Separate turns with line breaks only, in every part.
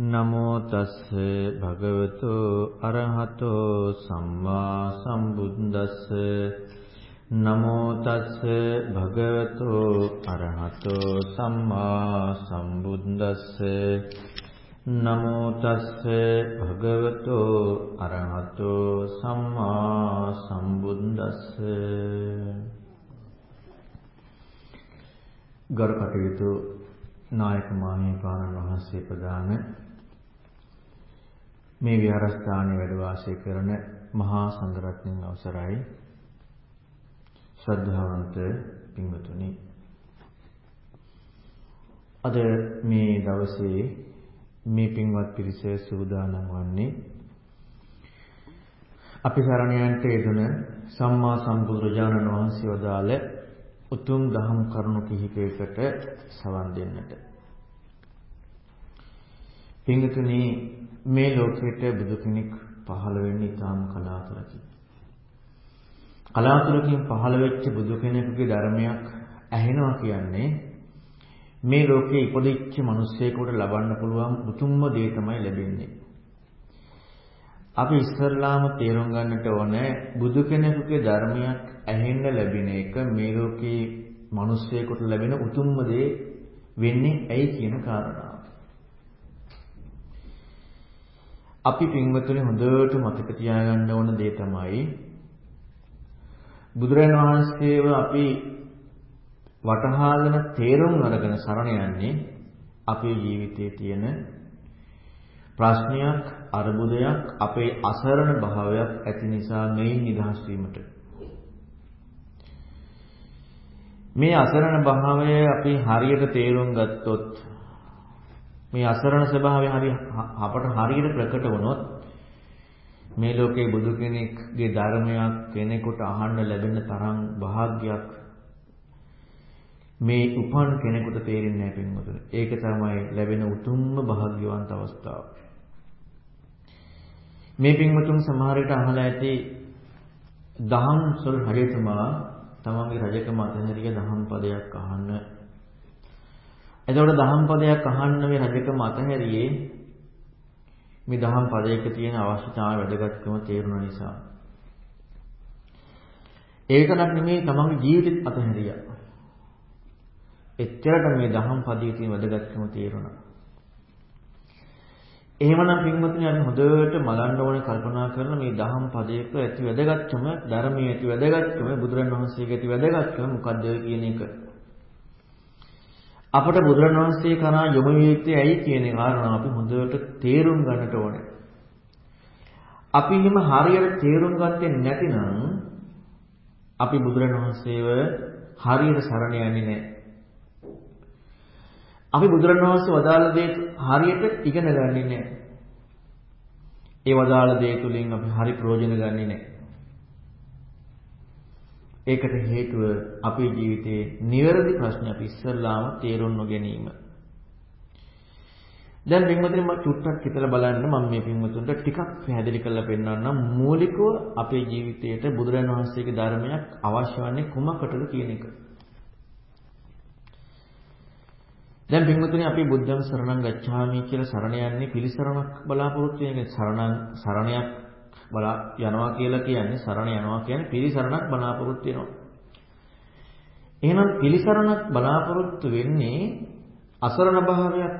නමෝ තස්ස භගවතු අරහතෝ සම්මා සම්බුද්දස්ස. නමෝ තස්ස භගවතු අරහතෝ සම්මා සම්බුද්දස්ස. නමෝ තස්ස භගවතු අරහතෝ සම්මා සම්බුද්දස්ස. ගරු කටයුතු නායක මාහිමිපාණන් වහන්සේ ප්‍රදාන මේ විහාරස්ථානයේ වැඩ වාසය කරන මහා සංඝරත්නයන් අවසරයි ශ්‍රද්ධාවන්ත පින්වතුනි අද මේ දවසේ මේ පින්වත් පිරිස සූදානම් වන්නේ අපි සරණයන්ට යෙදුන සම්මා සම්බුදුරජාණන් වහන්සේ වදාළ උතුම් දහම් කරුණු කිහිපයකට සවන් දෙන්නට. පින්තුනි මේ ලෝකෙට බුදු කෙනෙක් පහළ වෙන්නේ ඊටාම කලාතුරකින්. කලාතුරකින් පහළ වෙච්ච බුදු කෙනෙකුගේ ධර්මයක් ඇහෙනවා කියන්නේ මේ ලෝකේ ඉපදිච්ච මිනිස්සෙකුට ලබන්න පුළුවන් උතුම්ම දේ තමයි ලැබෙන්නේ. අපි ඉස්සල්ලාම තේරුම් ගන්නට ඕනේ බුදු කෙනෙකුගේ ධර්මයක් ඇහෙන්න ලැබෙන එක මේ ලෝකේ මිනිස්සෙකුට ලැබෙන උතුම්ම දේ වෙන්නේ ඇයි කියන කාරණාව. අපි පින්වතුනි හොඳට මතක තියාගන්න ඕන දේ තමයි බුදුරජාණන් වහන්සේව අපි වටහාගෙන තේරුම් අරගෙන සරණ යන්නේ අපේ ජීවිතයේ තියෙන ප්‍රශ්නයක් අරුබුදයක් අපේ අසරණ භාවයක් ඇති නිසා මෙයින් නිදහස් වීමට. මේ අසරණ භාවය අපි හරියට තේරුම් ගත්තොත් මේ අසරණ ස්වභාවය හරි අපට හරියට ප්‍රකට වුණොත් මේ ලෝකේ බුදු කෙනෙක්ගේ ධර්මයක් කෙනෙකුට අහන්න ලැබෙන තරම් වාග්යක් මේ උපන් කෙනෙකුට තේරෙන්නේ නැහැ පින්වතුනි. ඒක තමයි ලැබෙන උතුම්ම වාග්යවන්ත අවස්ථාව. මේ පින්වතුන් සමහර විට අහලා ඇති දහම් සොල් හරියටම තමන්ගේ රජකම අතහැරිය දහම් පදයක් අහන්න. එතකොට දහම් පදයක් අහන්න මේ රජකම අතහැරියේ මේ දහම් පදයක තියෙන අවශ්‍යතාවය වැදගත්කම තේරුණ නිසා. ඒකනක් නෙමෙයි තමන්ගේ ජීවිතෙත් අතහැරියා. එච්චරට මේ දහම් පදයේ තියෙන වැදගත්කම තේරුණා. එහෙමනම් පින්වතුනි අපි හොඳට බලන්න ඕනේ කල්පනා කරන මේ දහම් පදයක ඇති වැදගත්කම ධර්මයේ ඇති වැදගත්කම බුදුරන් වහන්සේගේ ඇති වැදගත්කම මොකද්ද කියන එක. අපට බුදුරන් වහන්සේ කරා යොමු යුත්තේ ඇයි කියන කාරණා අපි හොඳට තේරුම් ගන්නට ඕනේ. අපි හිම හරියට තේරුම් ගත්තේ නැතිනම් අපි බුදුරන් වහන්සේව හරියට සරණ යන්නේ නැහැ. අපි බුදුරණවහන්සේ වදාළ දේ හරියට ඉගෙන ගන්නේ නැහැ. ඒ වදාළ දේ තුලින් අපි හරි ප්‍රයෝජන ගන්නේ නැහැ. ඒකට හේතුව අපේ ජීවිතයේ නිවැරදි ප්‍රශ්න අපි ඉස්සල්ලාම තේරුම් නොගැනීම. දැන් පින්වතුනි මම චුට්ටක් හිතලා බලන්න මම මේ පින්වතුන්ට ටිකක් පැහැදිලි කරලා පෙන්නන්නම් මූලිකව අපේ ජීවිතයට බුදුරජාණන් වහන්සේගේ ධර්මයක් අවශ්‍ය වන්නේ කුමකටද කියන එක. දැන් පින්වතුනි අපි බුද්ධං සරණං ගච්ඡාමි කියලා සරණ යන්නේ පිළිසරණක් බලාපොරොත්තු වෙන සරණං සරණයක් බලා යනවා කියලා කියන්නේ සරණ යනවා කියන්නේ පිළිසරණක් බලාපොරොත්තු වෙනවා. එහෙනම් පිළිසරණක් බලාපොරොත්තු වෙන්නේ අසරණ භාවයක්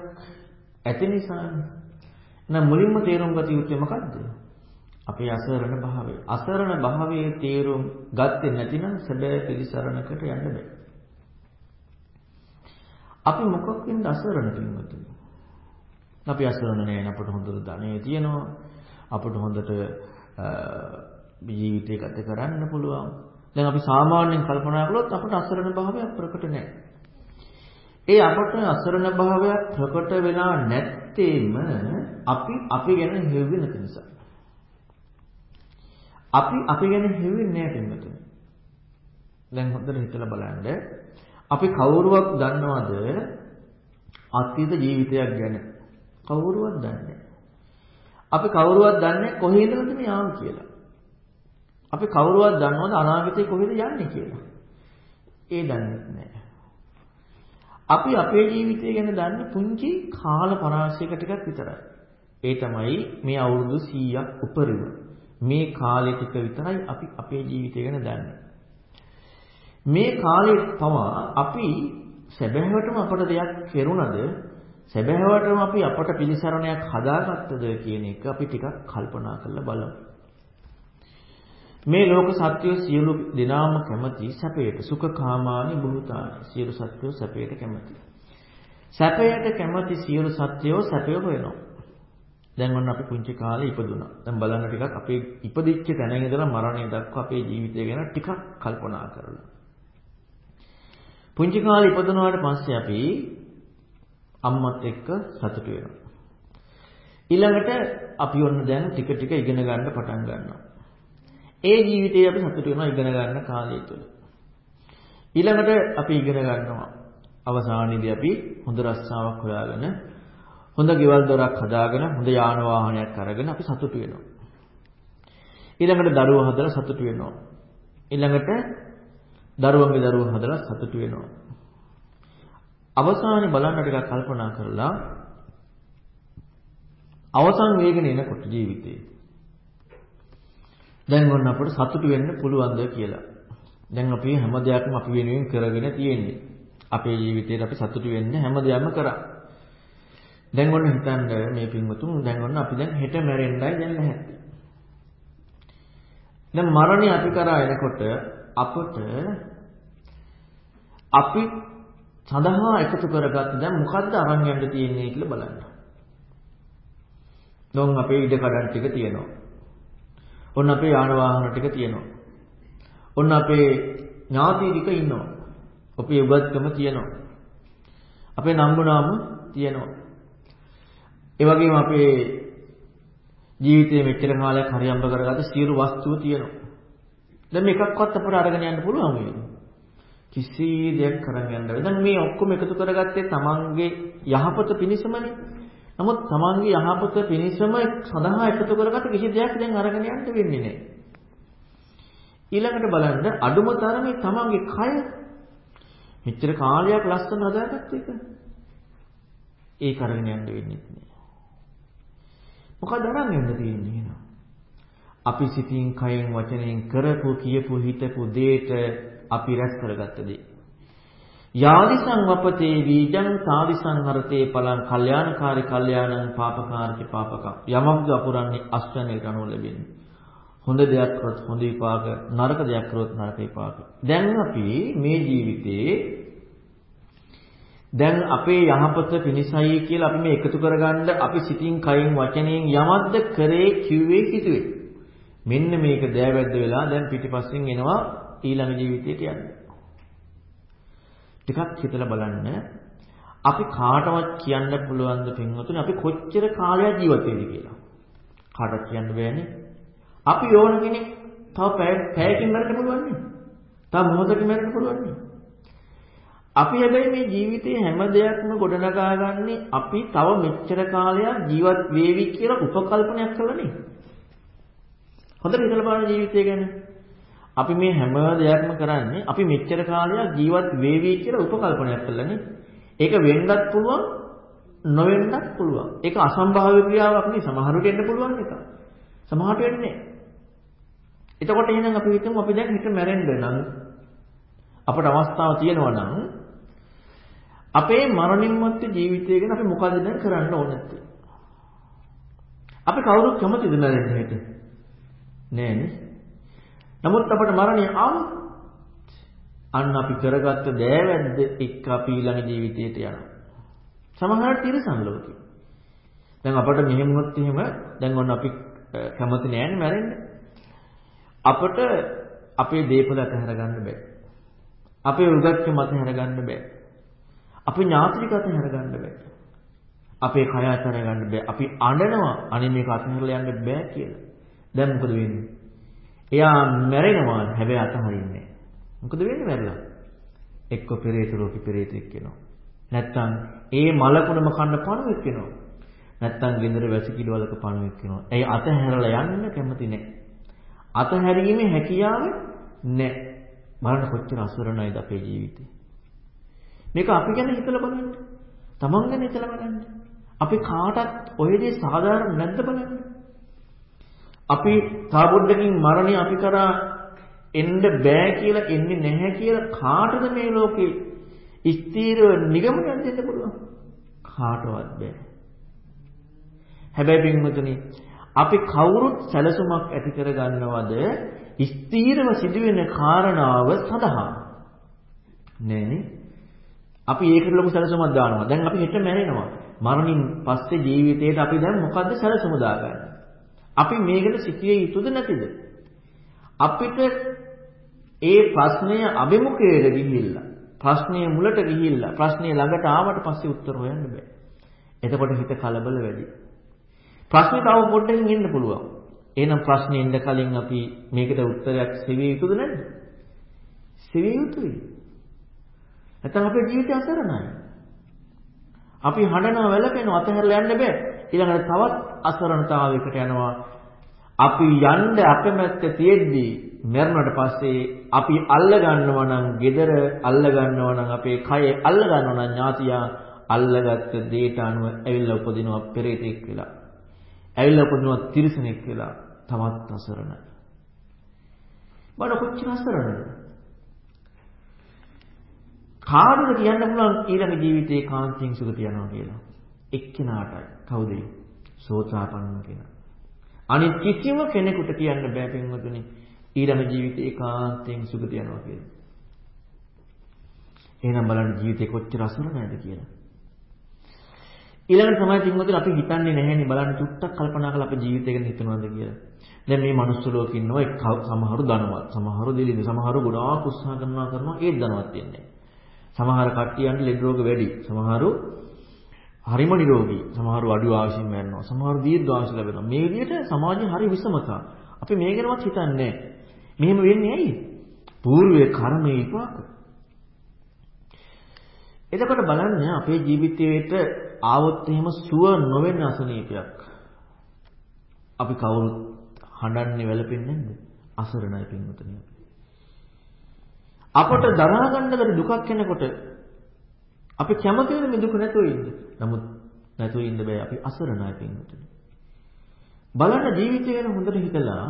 ඇති නිසානේ. එහෙනම් මුලින්ම තේරුම් ගත යුත්තේ මොකද්ද? අපේ අසරණ භාවය. අසරණ භාවයේ තේරුම් ගත්තේ නැතිනම් සැබෑ පිළිසරණකට යන්න බෑ. අපි මොකක්ද අසරණ පින්වතුනි? අපි අසරණ නෑ අපට හොඳට ධනෙ තියෙනවා. අපට හොඳට ජීවිතය ගත කරන්න පුළුවන්. දැන් අපි සාමාන්‍යයෙන් කල්පනා කළොත් අපට අසරණ භාවයක් ප්‍රකට නෑ. ඒ අපට අසරණ භාවයක් ප්‍රකට වෙලා නැත්තේම අපි අපි ගැන හෙව්වේ නැති නිසා. අපි අපි ගැන හෙව්වෙන්නේ නෑ පින්වතුනි. දැන් හොඳට හිතලා බලන්න අපි කවුරුවක් දන්නවද අතීත ජීවිතයක් ගැන? කවුරුවත් දන්නේ අපි කවුරුවත් දන්නේ කොහේ ඉඳලාද මේ ආව කියලා. අපි කවුරුවත් දන්නවද අනාගතේ කොහෙද යන්නේ කියලා? ඒ දන්නේ නැහැ. අපි අපේ ජීවිතය ගැන දන්නේ පුංචි කාල පරාසයක ටිකක් විතරයි. ඒ තමයි මේ අවුරුදු 100ක් උපරිම. මේ කාලය ටික විතරයි අපි අපේ ජීවිතය ගැන දන්නේ. මේ කාලේ පවා අපි සැබෑවටම අපට දෙයක් කෙරුණද සැබෑවටම අපි අපට පිළිසරණයක් හදාගත්තද කියන එක අපි ටිකක් කල්පනා කරලා බලමු. මේ ලෝක සත්‍යය සියලු දෙනාම කැමති සැපයට සුඛකාමානි බුතානි සියලු සත්‍යෝ සැපයට කැමති. සැපයට කැමති සියලු සත්‍යෝ සැපය හොයනවා. දැන් ඔන්න අපි පුංචි කාලේ ඉපදුනා. දැන් බලන්න ටිකක් අපේ ඉපදිච්ච තැන ඉඳලා මරණය දක්වා අපේ ජීවිතය ගැන ටිකක් කල්පනා කරලා. පුංචි කාලේ ඉපදුනාට පස්සේ අපි අම්මත් එක්ක සතුටු වෙනවා. ඊළඟට අපි ඔන්න දැන් ටික ටික ඉගෙන ගන්න පටන් ගන්නවා. ඒ ජීවිතේ අපි සතුටු වෙනවා ඉගෙන ගන්න කාලය තුල. ඊළඟට අපි ඉගෙන ගන්නවා. අවසානයේදී අපි හොඳ රස්සාවක් හොයාගෙන හොඳ ගෙවල් දොරක් හදාගෙන හොඳ යාන වාහනයක් අරගෙන අපි සතුටු වෙනවා. ඊළඟට දරුවෝ හදලා සතුටු වෙනවා. ඊළඟට දරුවන්ගේ දරුවෝ හදලා සතුටු වෙනවා. අවසානයේ බලන්න ටිකක් කල්පනා කරලා අවසන් වේගන එනකොට ජීවිතේ දැන් ඔන්න අපට සතුටු වෙන්න පුළුවන්ද කියලා. දැන් අපි හැම දෙයක්ම අපි වෙනුවෙන් කරගෙන තියෙන්නේ. අපේ ජීවිතේට අපි සතුටු වෙන්න හැම දෙයක්ම කරා. දැන් ඔන්න හිතන්න මේ පින්වතුන් දැන් ඔන්න අපි දැන් හෙට මැරෙන්නයි දැන් නැහැ. දැන් මරණය අපි කරා එනකොට අපට අපි සඳහා එකතු කරගත්ත දැන් මොකද්ද අරන් යන්න තියෙන්නේ කියලා බලන්න. දැන් අපේ ඉඩ කඩන් ටික තියෙනවා. ඔන්න අපේ යාන වාහන ටික තියෙනවා. ඔන්න අපේ ඥාති ටික ඉන්නවා. අපේ උගත්කම තියෙනවා. අපේ නම්බුනාම තියෙනවා. ඒ වගේම අපේ ජීවිතයේ මෙච්චර කාලයක් හරියම්බ කරගත්ත සියලු වස්තුව තියෙනවා. දැන් මේකක්වත් අපට අරගෙන යන්න පුළුවන් වෙන්නේ. කිසි දෙයක් කරන් යන්න බැහැ. දැන් මේ ඔක්කොම එකතු කරගත්තේ තමන්ගේ යහපත පිණිසමනේ. නමුත් තමන්ගේ යහපත පිණිසම සඳහා එකතු කරගත්ත කිසි දෙයක් දැන් අරගෙන යන්න වෙන්නේ නැහැ. ඊළඟට බලන්න අඩුම තරමේ තමන්ගේ කය මෙච්චර කාලයක් ලස්සන හදාගත්ත එක. ඒක අරගෙන යන්න වෙන්නේ නැහැ. මොකද අරන් යන්න තියෙන්නේ එහෙනම්? අපි සිතින් කයෙන් වචනයෙන් කරපු කියපු හිතපු දේට අපි රැස් කරගත්ත දේ. යාදිසං වපතේ වීජං සාදිසං හරතේ පලං කල්යාණකාරී කල්යාණං පාපකාරී පාපකම්. යමක්ද අපුරන්නේ අස්වැන්නේට අනුව ලැබෙන්නේ. හොඳ දෙයක් කරොත් හොඳ විපාක නරක දෙයක් කරොත් නරක විපාක. දැන් අපි මේ ජීවිතේ දැන් අපේ යහපත පිණිසයි කියලා අපි මේ එකතු කරගන්න අපි සිතින් කයින් වචනයෙන් යමක්ද කරේ කිව්වේ හිතුවේ මෙන්න මේක දෑවැද්ද වෙලා දැන් පිටිපස්සෙන් එනවා ඊළඟ ජීවිතයට යන්නේ ටිකක් හිතලා බලන්න අපි කාටවත් කියන්න පුළුවන්ද පින්වතුනි අපි කොච්චර කාලයක් ජීවත් වෙයිද කියලා. කාටවත් කියන්න බෑනේ. අපි ඕන කෙනෙක් තව පැයකින් මැරෙන්න පුළුවන් නේ. තව මොහොතකින් මැරෙන්න පුළුවන් නේ. අපි හැබැයි මේ ජීවිතයේ හැම දෙයක්ම ගොඩනගා ගන්නේ අපි තව මෙච්චර කාලයක් ජීවත් වේවි කියලා උපකල්පනයක් කළා නේ. හොඳට හිතලා බලන්න ජීවිතය ගැන. අපි මේ හැම දෙයක්ම කරන්නේ අපි මෙච්චර කාලයක් ජීවත් වේවි කියලා උපකල්පනයක් කළානේ. ඒක වෙන්නත් පුළුවන් නොවෙන්නත් පුළුවන්. ඒක අසම්භාව්‍ය ක්‍රියාවක් නේ. සමහරට එන්න පුළුවන් එක. සමහරට වෙන්නේ එතකොට එහෙනම් අපි හිතමු අපි දැන් හිත මැරෙන්න නම් අපට අවස්ථාව තියෙනවා නම් අපේ මරණින් මත්තේ ජීවිතය ගැන අපි මොකද දැන් කරන්න ඕනද? අපි කවුරුත් කැමතිද මැරෙන්න හිත? නෑනේ. නමුත් අපට මරණය ආවොත් අන්න අපි කරගත්ත දෑවැද්ද එක්ක අපි ඊළඟ ජීවිතයට යනවා. සමහරවිට තිරසන් ලෝකේ. දැන් අපට මෙහෙම වුණොත් එහෙම දැන් ඔන්න අපි කැමති නෑනේ මැරෙන්න. අපට අපේ දේපල අතහැර ගන්න බෑ. අපේ උගත්කම අතහැර ගන්න බෑ. අපේ ඥාතික අතහැර ගන්න බෑ. අපේ කය අතහැර ගන්න බෑ. අපි අඬනවා අනේ මේක අතහැරලා යන්න බෑ කියලා. දැන් මොකද වෙන්නේ? එයා මැරෙනවා හැබැයි අතහරින්නේ මොකද වෙන්නේ මැරලා? එක්ක පෙරේත රෝගී පෙරේතෙක් වෙනවා. නැත්තම් ඒ මලකුණම කන්න පණුවෙක් වෙනවා. නැත්තම් ගෙදර වැසිකිළිවලක පණුවෙක් වෙනවා. ඒ අතහැරලා යන්න කැමති නැහැ. අතහැරීමේ හැකියාව නැහැ. බලන්න කොච්චර අසරණයිද අපේ ජීවිතේ. මේක අපි ගැන හිතලා බලන්න. තමන් ගැන හිතලා බලන්න. අපි කාටත් ඔය දේ සාධාරණ නැද්ද බලන්න. අපි තාපොඩ්ඩකින් මරණය අපි කරා එන්න බෑ කියලා එන්නේ නැහැ කියලා කාටද මේ ලෝකේ ස්ථීරව නිගමනයක් දෙන්න පුළුවන්? කාටවත් බෑ. හැබැයි පින්වතුනි අපි කවුරුත් සැලසුමක් ඇති කර ගන්නවද ස්ථීරව සිදුවෙන කාරණාව සඳහා. නෑනේ අපි ඒකට ලොකු සැලසුමක් දානවා. දැන් අපි හෙට මැරෙනවා. මරණින් පස්සේ ජීවිතේට අපි දැන් මොකද්ද සැලසුම දාගන්නේ? අපි මේකට සිටියේ යුතුද නැතිද අපිට ඒ ප්‍රශ්නය අභිමුඛයට ගිහිල්ලා ප්‍රශ්නයේ මුලට ගිහිල්ලා ප්‍රශ්නයේ ළඟට ආවට පස්සේ උත්තර හොයන්න බෑ එතකොට හිත කලබල වැඩි ප්‍රශ්නේ තව පොඩ්ඩකින් එන්න පුළුවන්. එහෙනම් ප්‍රශ්නේ එන්න කලින් අපි මේකට උත්තරයක් සෙවිය යුතුද නැද්ද? සෙවිය යුතුයි. නැත්නම් අපේ ජීවිතය අසරණයි. අපි හඬනවා වැළපෙනවා අතහැරලා යන්න බෑ. ඊළඟට තවත් අසරණතාවයකට යනවා. අපි යන්න අකමැත්ත තියෙද්දී මරණයට පස්සේ අපි අල්ල ගන්නවා නම් gedara අල්ල ගන්නවා නම් අපේ කය අල්ල ගන්නවා නම් ඥාතියා අල්ලගත්ත දේට අනුව ඇවිල්ලා උපදිනවා පෙරේතෙක් වෙලා. ඇවිල්ලා උපදිනවා තිරිසනෙක් වෙලා තවත් අසරණයි. බඩ කොච්චර අසරණද? කාටද කියන්න පුළුවන් ඊළඟ ජීවිතේ කාන්තියෙන් සුගත යනවා කියලා? එක්කෙනාටයි. කවුද? සෝතාපන්න කෙනා. අනිත් කිසිම කෙනෙකුට කියන්න බෑ පින්වතුනි ඊළඟ ජීවිතේ ඒකාන්තයෙන් සුගත යනවා කියලා. එහෙනම් බලන්න ජීවිතේ කොච්චර අසරණයිද කියලා. ඊළඟට තමයි පින්වතුනි අපි හිතන්නේ නැහැනේ බලන්න චුට්ටක් කල්පනා කරලා අපේ ජීවිතය ගැන හිතනවාද කියලා. දැන් මේ මනුස්ස ලෝකෙ ඉන්නවා සමහරු ධනවත්, සමහරු දිලිඳු, සමහරු ගොඩාක් උත්සාහ කරනවා කරනවා ඒත් ධනවත් වෙන්නේ සමහර කට්ටියන්ට ලෙඩ රෝග වැඩි. සමහරු හරිම නිරෝගී. සමහරු අඩු ආයුෂින් මැරෙනවා. සමහරු දීර්ඝ ආයුෂ ලැබෙනවා. මේ විදිහට සමාජයේ හරි විසමතා. අපි මේ ගැනවත් හිතන්නේ මෙහෙම වෙන්නේ ඇයි? పూర్වයේ කර්මයේ විපාක. එතකොට බලන්න අපේ ජීවිතයේට ආවොත් එහෙම සුව නොවෙන අසනීපයක්. අපි කවුරුත් හඬන්නේ වැළපෙන්නේ නැද්ද? අසරණයි පින්වතුනි අපි. අපට දරා ගන්න බැරි දුකක් එනකොට අපි කැමතිද මේ දුක නැතුව ඉන්න. නමුත් නැතුව ඉන්න බෑ අපි අසරණයි පින්වතුනි. බලන්න ජීවිතය ගැන හොඳට හිතලා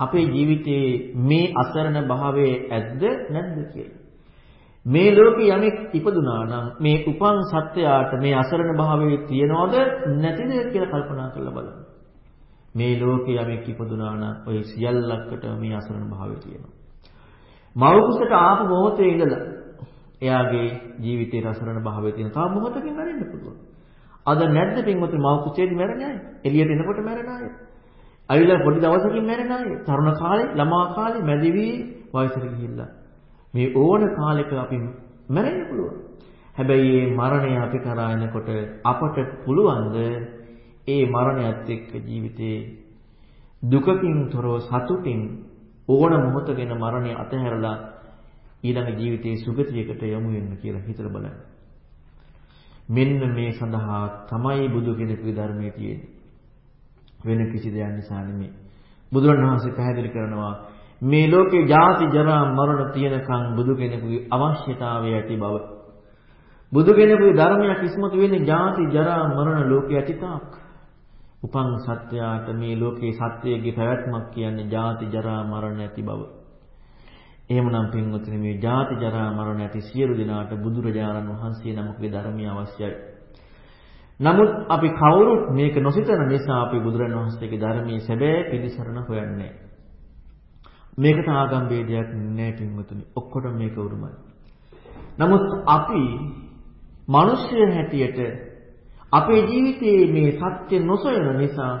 අපේ ජීවිතයේ මේ අසරණ භාවයේ ඇද්ද නැද්ද කියලා. මේ ලෝකේ යමෙක් ඉපදුනා නම් මේ උපන් සත්‍යයට මේ අසරණ භාවයේ තියනවද නැතිද කියලා කල්පනා කරලා බලන්න. මේ ලෝකේ යමෙක් ඉපදුනා නම් ওই සියල්ලකට මේ අසරණ භාවය තියෙනවා. මව කුසට ආපු මොහොතේ ඉඳලා එයාගේ ජීවිතේ අසරණ භාවය තියෙන. තව මොහොතකින් මැරෙන්න පුළුවන්. අද නැද්ද පින්වතුනි මව කුසේදී මැරෙන අය? එළියට එනකොට මැරෙන අය. අවිලා පොඩි දවසකින් මැරෙන අය. තරුණ කාලේ, ළමා කාලේ, මැදිවි වයසට ගිහිල්ලා මේ ඕන කාලෙක අපි මැරෙන්න පුළුවන්. හැබැයි මේ මරණය අපි කරා එනකොට අපට පුළුවන්ද ඒ මරණයත් එක්ක ජීවිතේ දුකකින් තොරව සතුටින් ඕන මොහොතගෙන මරණය අතහැරලා ඊළඟ ජීවිතයේ සුගතියකට යමු වෙන්න කියලා හිතලා බලන්න. මෙන්න මේ සඳහා තමයි බුදු කෙනෙකුගේ ධර්මයේ තියෙන්නේ. වෙන කිසි දෙයක් නිසා නෙමෙයි. බුදුරණවහන්සේ පැහැදිලි කරනවා මේ ලෝකේ ජාති ජරා මරණ තියෙනකන් බුදු කෙනෙකුගේ අවශ්‍යතාවය ඇති බව. බුදු කෙනෙකුගේ ධර්මයක් ඉස්මතු වෙන්නේ ජාති ජරා මරණ ලෝකයේ ඇතිතාක්. උපන් සත්‍යයට මේ ලෝකේ සත්‍යයේ පැවැත්මක් කියන්නේ ජාති ජරා මරණ ඇති බව. එහෙමනම් පින්වතුනි මේ ජාති ජරා මරණ ඇති සියලු දෙනාට බුදුරජාණන් වහන්සේ නමකගේ ධර්මය අවශ්‍යයි. නමුත් අපි කවුරුත් මේක නොසිතන නිසා අපි බුදුරණන් වහන්සේගේ ධර්මයේ සැබෑ පිළිසරණ හොයන්නේ මේකට ආගම් ભેදයක් නෑ පින්වතුනි. ඔක්කොටම මේක උරුමයි. නමුත් අපි මිනිස්සු හැටියට අපේ ජීවිතයේ මේ සත්‍ය නොසොයන නිසා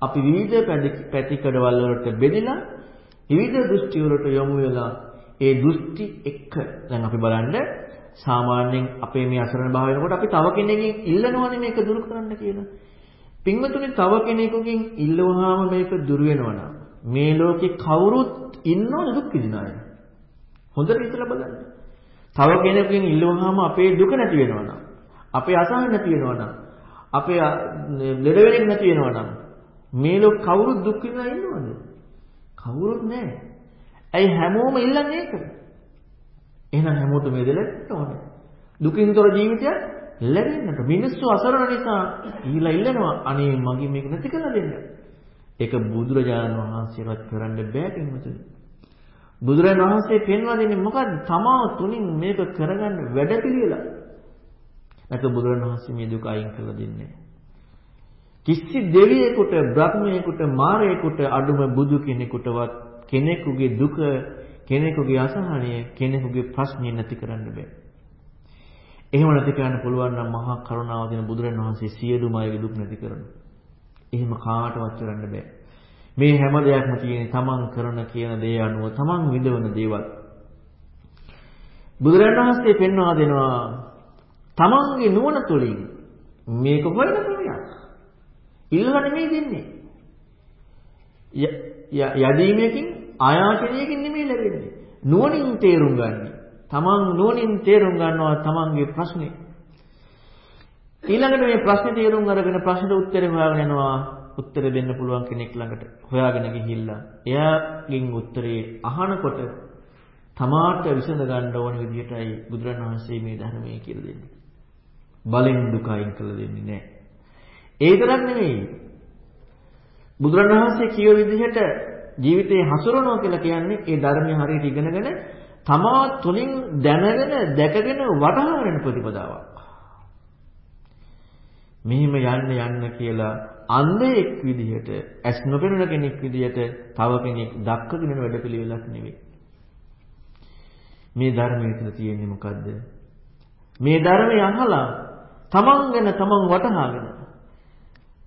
අපි විවිධ පැතිකඩවල වලට බෙදලා විවිධ දෘෂ්ටි වලට යොමු වෙලා ඒ දෘෂ්ටි එක්ක දැන් අපි බලන්න සාමාන්‍යයෙන් අපේ මේ අසරණ භාවය වෙනකොට අපි තව කෙනෙක්ගෙන් ඉල්ලනවනේ මේක දුරු කරන්න කියලා. පින්වතුනි තව කෙනෙකුගෙන් ඉල්ලුවාම මේක දුරු වෙනවනම් මේ ලෝකේ කවුරුත් ඉන්නවද දුක් විඳින අය? හොඳට හිතලා බලන්න. තව කෙනෙකුගෙන් ඉල්ලුවාම අපේ දුක නැති වෙනවනම්, අපේ අසහන නැති වෙනවනම්, අපේ ලෙඩ වෙන්නේ නැති වෙනවනම් මේ ලෝක කවුරුත් දුක් විඳින ඉන්නවද? කවුරුත් නැහැ. ඇයි හැමෝම ඉල්ලන්නේ ඒක? එහෙනම් හැමෝටම මේ දෙලට ඕනේ. දුකින්තර ජීවිතයක් ලැබෙන්නට. මිනිස්සු අසරණ නිසා ඊළා ඉල්ලනවා අනේ මගේ මේක නැති කරලා දෙන්න. ඒක බුදුරජාණන් වහන්සේවත් කරන්න බෑ කින්වතුනි. බුදුරජාණන් වහන්සේ පෙන්වා දෙන්නේ මොකද්ද? තමා තුලින් මේක කරගන්න වැඩ පිළිවෙල. නැත්නම් බුදුරජාණන් වහන්සේ මේ දුක අයින් කරලා දෙන්නේ කිසි දෙවියෙකුට, බ්‍රහ්මයෙකුට, මාරයෙකුට අඩුම බුදු කෙනෙකුටවත් කෙනෙකුගේ දුක, කෙනෙකුගේ අසහනය, කෙනෙකුගේ ප්‍රශ්නේ නැති කරන්න බෑ. එහෙම නැති කරන්න පුළුවන් නම් මහා කරුණාව දෙන බුදුරජාණන් වහන්සේ සියලුම අයගේ දුක් නැති කරනවා. එහෙම කාටවත් කරන්න බෑ. මේ හැම දෙයක්ම තියෙන්නේ තමන් කරන කියන දේ අනුව තමන් විඳවන දේවල්. බුදුරජාණන් වහන්සේ පෙන්වා දෙනවා තමන්ගේ නුවණ තුළින් මේක හොයන ක්‍රමයක්. ඉල්ලලා නෙමෙයි දෙන්නේ. යදීමකින් ආයාචනයකින් නෙමෙයි ලැබෙන්නේ. නුවණින් තේරුම් ගන්න. තමන් නුවණින් තේරුම් ගන්නවා තමන්ගේ ප්‍රශ්නේ. ඊළඟට මේ ප්‍රශ්නේ තේරුම් අරගෙන ප්‍රශ්නට උත්තර හොයාගෙන යනවා. උත්තර දෙන්න පුළුවන් කෙනෙක් ළඟට හොයාගෙන ගිහිල්ලා එයාගෙන් උත්තරේ අහනකොට තමාට විසඳ ගන්න ඕන විදිහටයි බුදුරණවහන්සේ මේ ධර්මයේ කියලා දෙන්නේ. බලෙන් දුක අයින් කළ දෙන්නේ නැහැ. ඒ විතරක් නෙමෙයි. බුදුරණවහන්සේ කියව විදිහට ජීවිතේ හසුරනවා කියලා කියන්නේ ඒ ධර්මය හරියට ඉගෙනගෙන තමා තුළින් දැනගෙන දැකගෙන වටහා ගන්න ප්‍රතිපදාවක්. මෙහිම යන්න යන්න කියලා අන්ධයෙක් විදිහට ඇස් නොපෙනෙන කෙනෙක් විදිහට තව කෙනෙක් දක්කගෙන වැඩපිළිවෙලක් නෙවෙයි. මේ ධර්මයේ තුල තියෙන්නේ මොකද්ද? මේ ධර්මය අහලා තමන් ගැන තමන් වටහාගෙන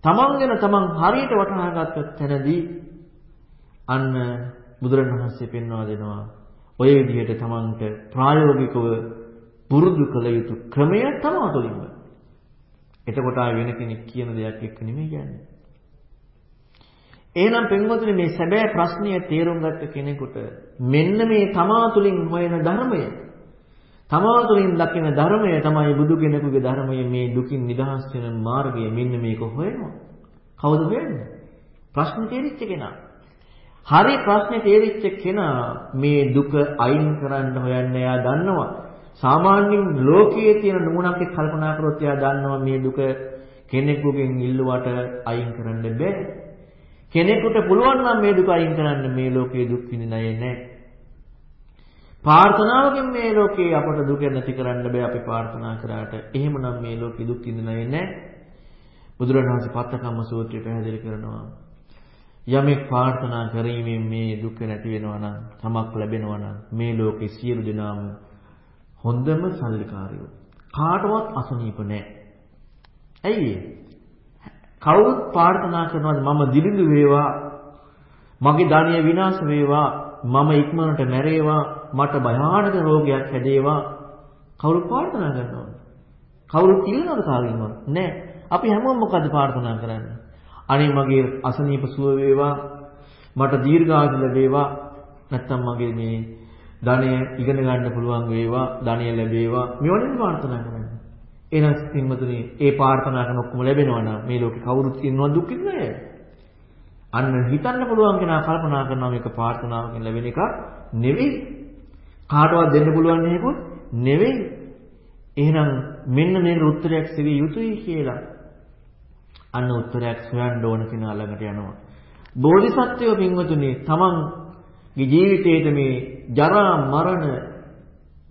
තමන් ගැන තමන් හරියට වටහාගත්ත තැනදී අන්න බුදුරණවහන්සේ පෙන්වා දෙනවා ඔය විදිහට තමන්ට ප්‍රායෝගිකව පුරුදු කළ යුතු ක්‍රමය තමා තුළින්ම. එතකොට ආ වෙන කෙනෙක් කියන දෙයක් එක්ක නෙමෙයි කියන්නේ. එහෙනම් පින්වතුනි මේ සැබෑ ප්‍රශ්නය තේරුම් ගත්ත කෙනෙකුට මෙන්න මේ තමා තුළින් හොයන ධර්මය තමා තුළින් දකින ධර්මය තමයි බුදු කෙනෙකුගේ ධර්මය මේ දුකින් නිදහස් වෙන මාර්ගය මෙන්න මේක හොයනවා. කවුද හොයන්නේ? ප්‍රශ්න තේරිච්ච කෙනා. හරි ප්‍රශ්නේ තේරිච්ච කෙනා මේ දුක අයින් කරන්න හොයන්න එයා දන්නවා. සාමාන්‍යයෙන් ලෝකයේ තියෙන නුවණක් එක්ක කල්පනා කරොත් එයා දන්නවා මේ දුක කෙනෙකුගෙන් ඉල්ලුවට අයින් කරන්න බෑ. කෙනෙකුට පුළුවන් නම් මේ දුක අයින් කරන්න මේ ලෝකයේ දුක් විඳින අය නැහැ. ප්‍රාර්ථනාවකින් මේ ලෝකේ අපට දුක නැති කරන්න බෑ අපි ප්‍රාර්ථනා කරාට. එහෙමනම් මේ ලෝකේ දුක් විඳින අය නැහැ. බුදුරණවහන්සේ පත්තකම්ම සූත්‍රය පැහැදිලි කරනවා. යමෙක් ප්‍රාර්ථනා කිරීමෙන් මේ දුක නැති වෙනවා නම්, තමක් ලැබෙනවා නම් මේ ලෝකේ සියලු දෙනාම හොඳම සල්ලිකාරයෝ. කාටවත් අසනීප නැහැ. ඇයි කවුරුත් ප්‍රාර්ථනා කරනවාද මම දිලිඳු වේවා මගේ ධනිය විනාශ වේවා මම ඉක්මනට මැරේවා මට භයානක රෝගයක් හැදේවා. කවුරුත් ප්‍රාර්ථනා කරනවද? කවුරුත් ඉල්ලනවද කාගෙන්වත් නැහැ අපි හැමෝම මොකද ප්‍රාර්ථනා කරන්නේ? අනේ මගේ අසනීප සුව වේවා. මට දීර්ඝායු ලැබේවා. නැත්තම් මගේ මේ ධනය ඉගෙන ගන්න පුළුවන් වේවා. ධනය ලැබේවා. මෙවනින් ප්‍රාර්ථනා කරන්නේ. එහෙනම් පින්වතුනි ඒ ප්‍රාර්ථනා කරන ඔක්කොම ලැබෙනවා නම් මේ ලෝකේ කවුරුත් ඉන්නව දුක් නෑ අන්න හිතන්න පුළුවන් කෙනා කල්පනා කරනවා මේක ප්‍රාර්ථනාවකින් ලැබෙන එකක් නෙවෙයි. කාටවත් දෙන්න පුළුවන් නේකුත් නෙවෙයි. එහෙනම් මෙන්න මේක උත්තරයක් සෙවිය යුතුයි කියලා. අන්න උත්තරයක් හොයන්න ඕන කෙනා ළඟට යනවා. බෝධිසත්වයෝ පින්වතුනි තමන්ගේ ජීවිතයේද මේ ජරා මරණ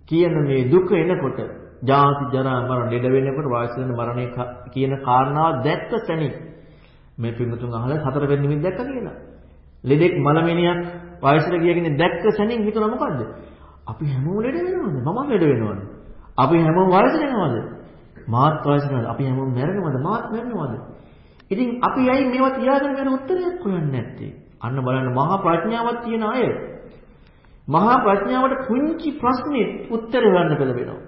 කියන මේ දුක එනකොට ජාති ජරා මරණ ලෙඩ වෙනකොට වායස වෙන මරණය කියන කාරණාව දැක්ක තැනින් මේ පින්වතුන් අහලා හතර වෙනි නිමිති දැක්ක කියලා. ලෙඩෙක් මලමිනියක් වායසට ගියගෙන දැක්ක තැනින් හිතුණා මොකද්ද? අපි හැමෝම ලෙඩ වෙනවද? මම ලෙඩ වෙනවද? අපි හැමෝම වායසට යනවද? මාත් වායසට යනවද? අපි හැමෝම මැරෙනවද? මාත් මැරෙනවද? ඉතින් අපි ඇයි මේවා තියාගෙන වෙන උත්තරයක් හොයන්නේ නැත්තේ? අන්න බලන්න මහා ප්‍රඥාවක් තියෙන අය. මහා ප්‍රඥාවට පුංචි ප්‍රශ්නේ උත්තර හොයන්න පෙළඹෙනවා.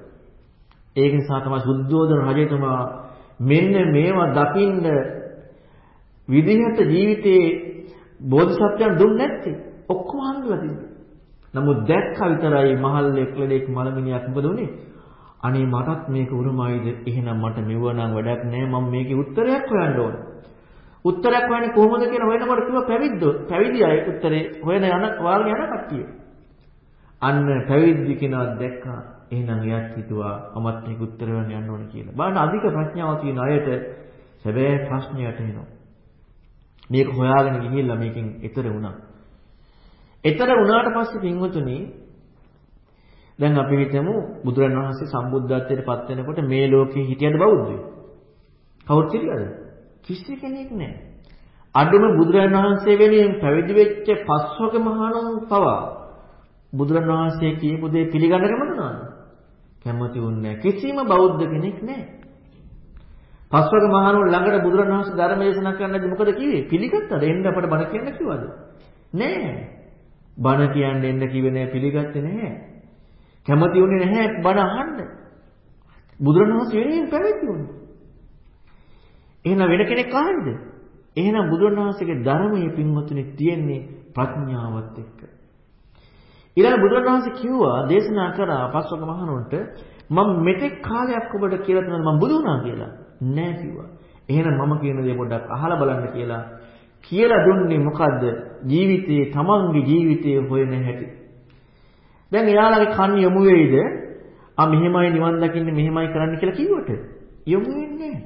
ඒක නිසා තමයි සුද්ධෝදන රජතුමා මෙන්න මේවා දකින්න විදිහට ජීවිතේ බෝධිසත්වයන් දුන්නේ නැත්තේ. ඔක්කොම හංගලා තිබ්බේ. නමුත් දැක්ක විතරයි මහල්ලෙක් ලෙඩෙක් මලමිනියක් මොකද උනේ? අනේ මටත් මේක උරුමයිද? එහෙනම් මට මෙවනම් වැඩක් නෑ මම මේකේ උත්තරයක් හොයන්න ඕන. උත්තරයක් හොයන්නේ කොහොමද කියලා හොයනකොට කිව්ව පැවිද්දෝ. පැවිදි අය උත්තරේ හොයන යන වාගේ යන කට්ටිය. අන්න පැවිදි කෙනා දැක්කා එහෙනම් එයාත් හිතුවා මමත් මේක උත්තර හොයන්න යන්න ඕනේ කියලා. බලන්න අධික ප්‍රඥාව තියෙන අයට සැබෑ ප්‍රශ්නයට එනවා. මේක හොයාගෙන ගිහිල්ලා මේකෙන් එතර වුණා. එතර වුණාට පස්සේ පින්වතුනි දැන් අපි හිතමු බුදුරණවහන්සේ සම්බුද්ධත්වයට පත් වෙනකොට මේ ලෝකේ හිටියද බෞද්ධයෝ? කවුරුත් හිටියද? කිසි කෙනෙක් නැහැ. අඩුම බුදුරණවහන්සේ වෙනුවෙන් පැවිදි වෙච්ච පස්වක මහණුන් පවා බුදුරණවහන්සේ කියපු දේ පිළිගන්න කැමතිනවද? කැමති වුන්නේ කිසිම බෞද්ධ කෙනෙක් නැහැ. පස්වක මහණුන් ළඟට බුදුරණවහන්සේ ධර්ම දේශනා කරන්නදී මොකද කිව්වේ? පිළිගත්තද? එන්න අපට බණ කියන්න කිව්වද? නෑ. බණ කියන්න එන්න කිව්වේ නෑ පිළිගත්තේ නෑ. කැමති වුණේ නැහැ බණ අහන්න. බුදුරණවහන්සේ වෙනුවෙන් පැවිදි වුණා. එහෙනම් වෙන කෙනෙක් ආයිද? එහෙනම් බුදුරණවහන්සේගේ ධර්මයේ පින්වතුනි තියෙන්නේ ප්‍රඥාවත් එක්ක. ඊළඟ බුදුරණවහන්සේ කිව්වා දේශනා කරා පස්වක මහණුන්ට මම මෙතෙක් කාලයක් ඔබට කියලා තියෙනවා මම බුදු වුණා කියලා. නෑ කිව්වා. එහෙනම් මම කියන දේ පොඩ්ඩක් අහලා බලන්න කියලා කියලා දුන්නේ මොකද්ද? ජීවිතයේ තමන්ගේ ජීවිතයේ හොයන හැටි. දැන් එයාලගේ කන් යොමු වෙයිද? ආ මෙහෙමයි නිවන් දකින්න මෙහෙමයි කරන්න කියලා කිව්වට යොමු වෙන්නේ නැහැ.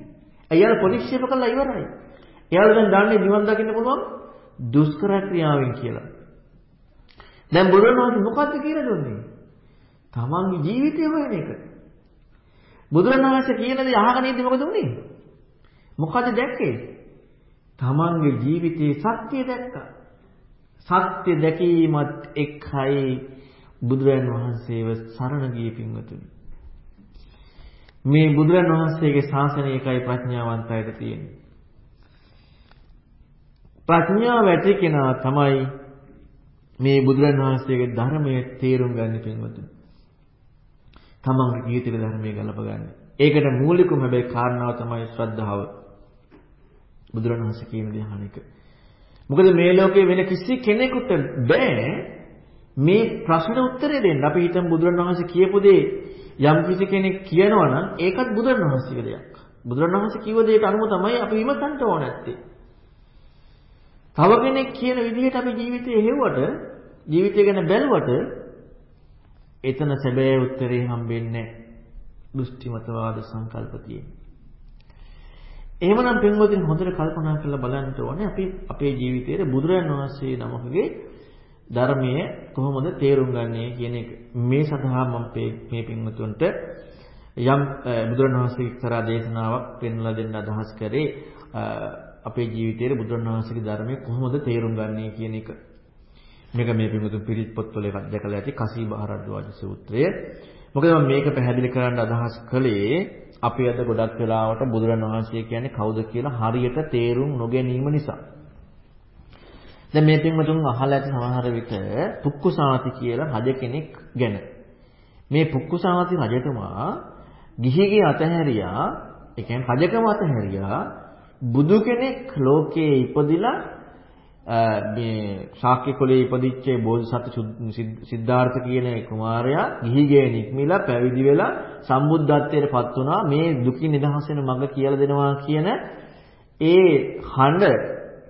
එයාලා ප්‍රතික්ෂේප කළා ඉවරයි. එයාලා දැන් දන්නේ නිවන් දකින්න පුළුවන් දුෂ්කර ක්‍රියාවෙන් කියලා. දැන් බුදුරණවහන්සේ මොකද්ද කියලා දුන්නේ? තමන්ගේ ජීවිතය හොයන එක. බුදුරණවහන්සේ කියන දේ අහගෙන ඉඳි මොකද උනේ? මොකද දැක්කේ? තමන්ගේ ජීවිතයේ සත්‍ය දැක්කා. සත්‍ය දැකීමත් එක්කයි බුදුරන් වහන්සේව සරණ ගියේ පින්වතුනි. මේ බුදුරන් වහන්සේගේ ශාසනය එකයි ප්‍රඥාවන්තයට තියෙන්නේ. ප්‍රඥාව ඇති කෙනා තමයි මේ බුදුරන් වහන්සේගේ ධර්මයේ තේරුම් ගන්න පින්වතුනි. තමන්ගේ ජීවිතේ ධර්මයේ ගලපගන්නේ. ඒකට මූලිකම හැබැයි කාරණාව තමයි ශ්‍රද්ධාව. බුදුරන් වහන්සේ කියන දේ අහන එක. මොකද මේ ලෝකේ වෙන කිසි කෙනෙකුට බෑ මේ ප්‍රශ්නෙට උත්තරේ දෙන්න. අපි හිතමු බුදුරණවහන්සේ කියපු දේ යම් කිසි කෙනෙක් කියනවා නම් ඒකත් බුදුරණවහන්සේගේ දෙයක්. බුදුරණවහන්සේ කිව්ව දෙයට අනුව තමයි අපි විමසන්න ඕන නැත්තේ. තව කෙනෙක් කියන විදිහට අපි ජීවිතේ හෙව්වට ජීවිතය ගැන බැලුවට එතන සැබෑ උත්තරේ හම්බෙන්නේ දෘෂ්ටිමතවාද සංකල්ප තියෙනවා. එහෙමනම් පින්වතුනි හොඳට කල්පනා කරලා බලන්න ඕනේ අපි අපේ ජීවිතයේ බුදුරජාණන් වහන්සේ නමකගේ ධර්මයේ කොහොමද තේරුම් ගන්නේ කියන එක. මේ සඳහා මම මේ පින්වතුන්ට යම් බුදුරණවහන්සේ එක්තරා දේශනාවක් පෙන්වලා දෙන්න අදහස් කරේ අපේ ජීවිතයේ බුදුරණවහන්සේගේ ධර්මයේ කොහොමද තේරුම් ගන්නේ කියන එක. මේක මේ පින්වතුන් පිරිත් පොත්වල එකක් දැකලා ඇති කසී බහරද්වාජ සූත්‍රය. මොකද මම මේක පැහැදිලි කරන්න අදහස් කළේ අපි අද ගොඩක් වෙලාවට බුදුරණවහන්සේ කියන්නේ කවුද කියලා හරියට තේරුම් නොගැනීම නිසා. දැන් මේ පින්වතුන් අහලා ඇති සමහර විට පුක්කුසාති කියලා රජ කෙනෙක් ගැන. මේ පුක්කුසාති රජතුමා ගිහිගේ අතහැරියා, ඒ කියන්නේ රජකම අතහැරියා බුදු කෙනෙක් ලෝකයේ ඉපදිලා මේ ශාක්‍ය කුලයේ ඉපදිච්ච බෝධිසත්ව සිද්ධාර්ථ කියන කුමාරයා ගිහිගේ නික්මිලා පැවිදි වෙලා සම්බුද්ධත්වයට පත් වුණා මේ දුකින් නිදහස් වෙන මඟ කියලා දෙනවා කියන ඒ හඬ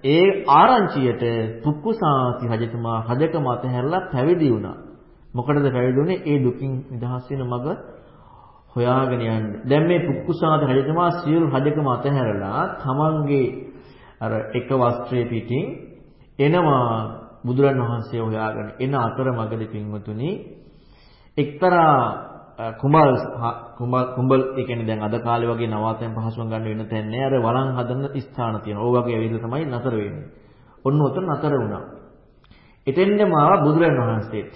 ඒ ආරංචියට පුක්කුසාති රජතුමා හදකම අතහැරලා පැවිදි වුණා. මොකටද පැවිදි වුනේ? ඒ දුකින් නිදහස් වෙන මඟ හොයාගෙන යන්න. දැන් මේ පුක්කුසාති රජතුමා සියලු රජකම අතහැරලා තමන්ගේ අර එක වස්ත්‍රයේ පිටින් එනවා බුදුරන් වහන්සේ හොයාගෙන එන අතරමඟදී පින්වතුනි එක්තරා කුඹල් කුඹල් ඒ කියන්නේ දැන් අද කාලේ වගේ නවාතැන් පහසුවෙන් ගන්න වෙන තැන් නෑ අර වළං හදන ස්ථාන තියෙනවා. ඕ වගේ ඇවිල්ලා තමයි නතර වෙන්නේ. ඔන්න උතන නතර වුණා. එතෙන්දම ආව බුදුරන් වහන්සේත්.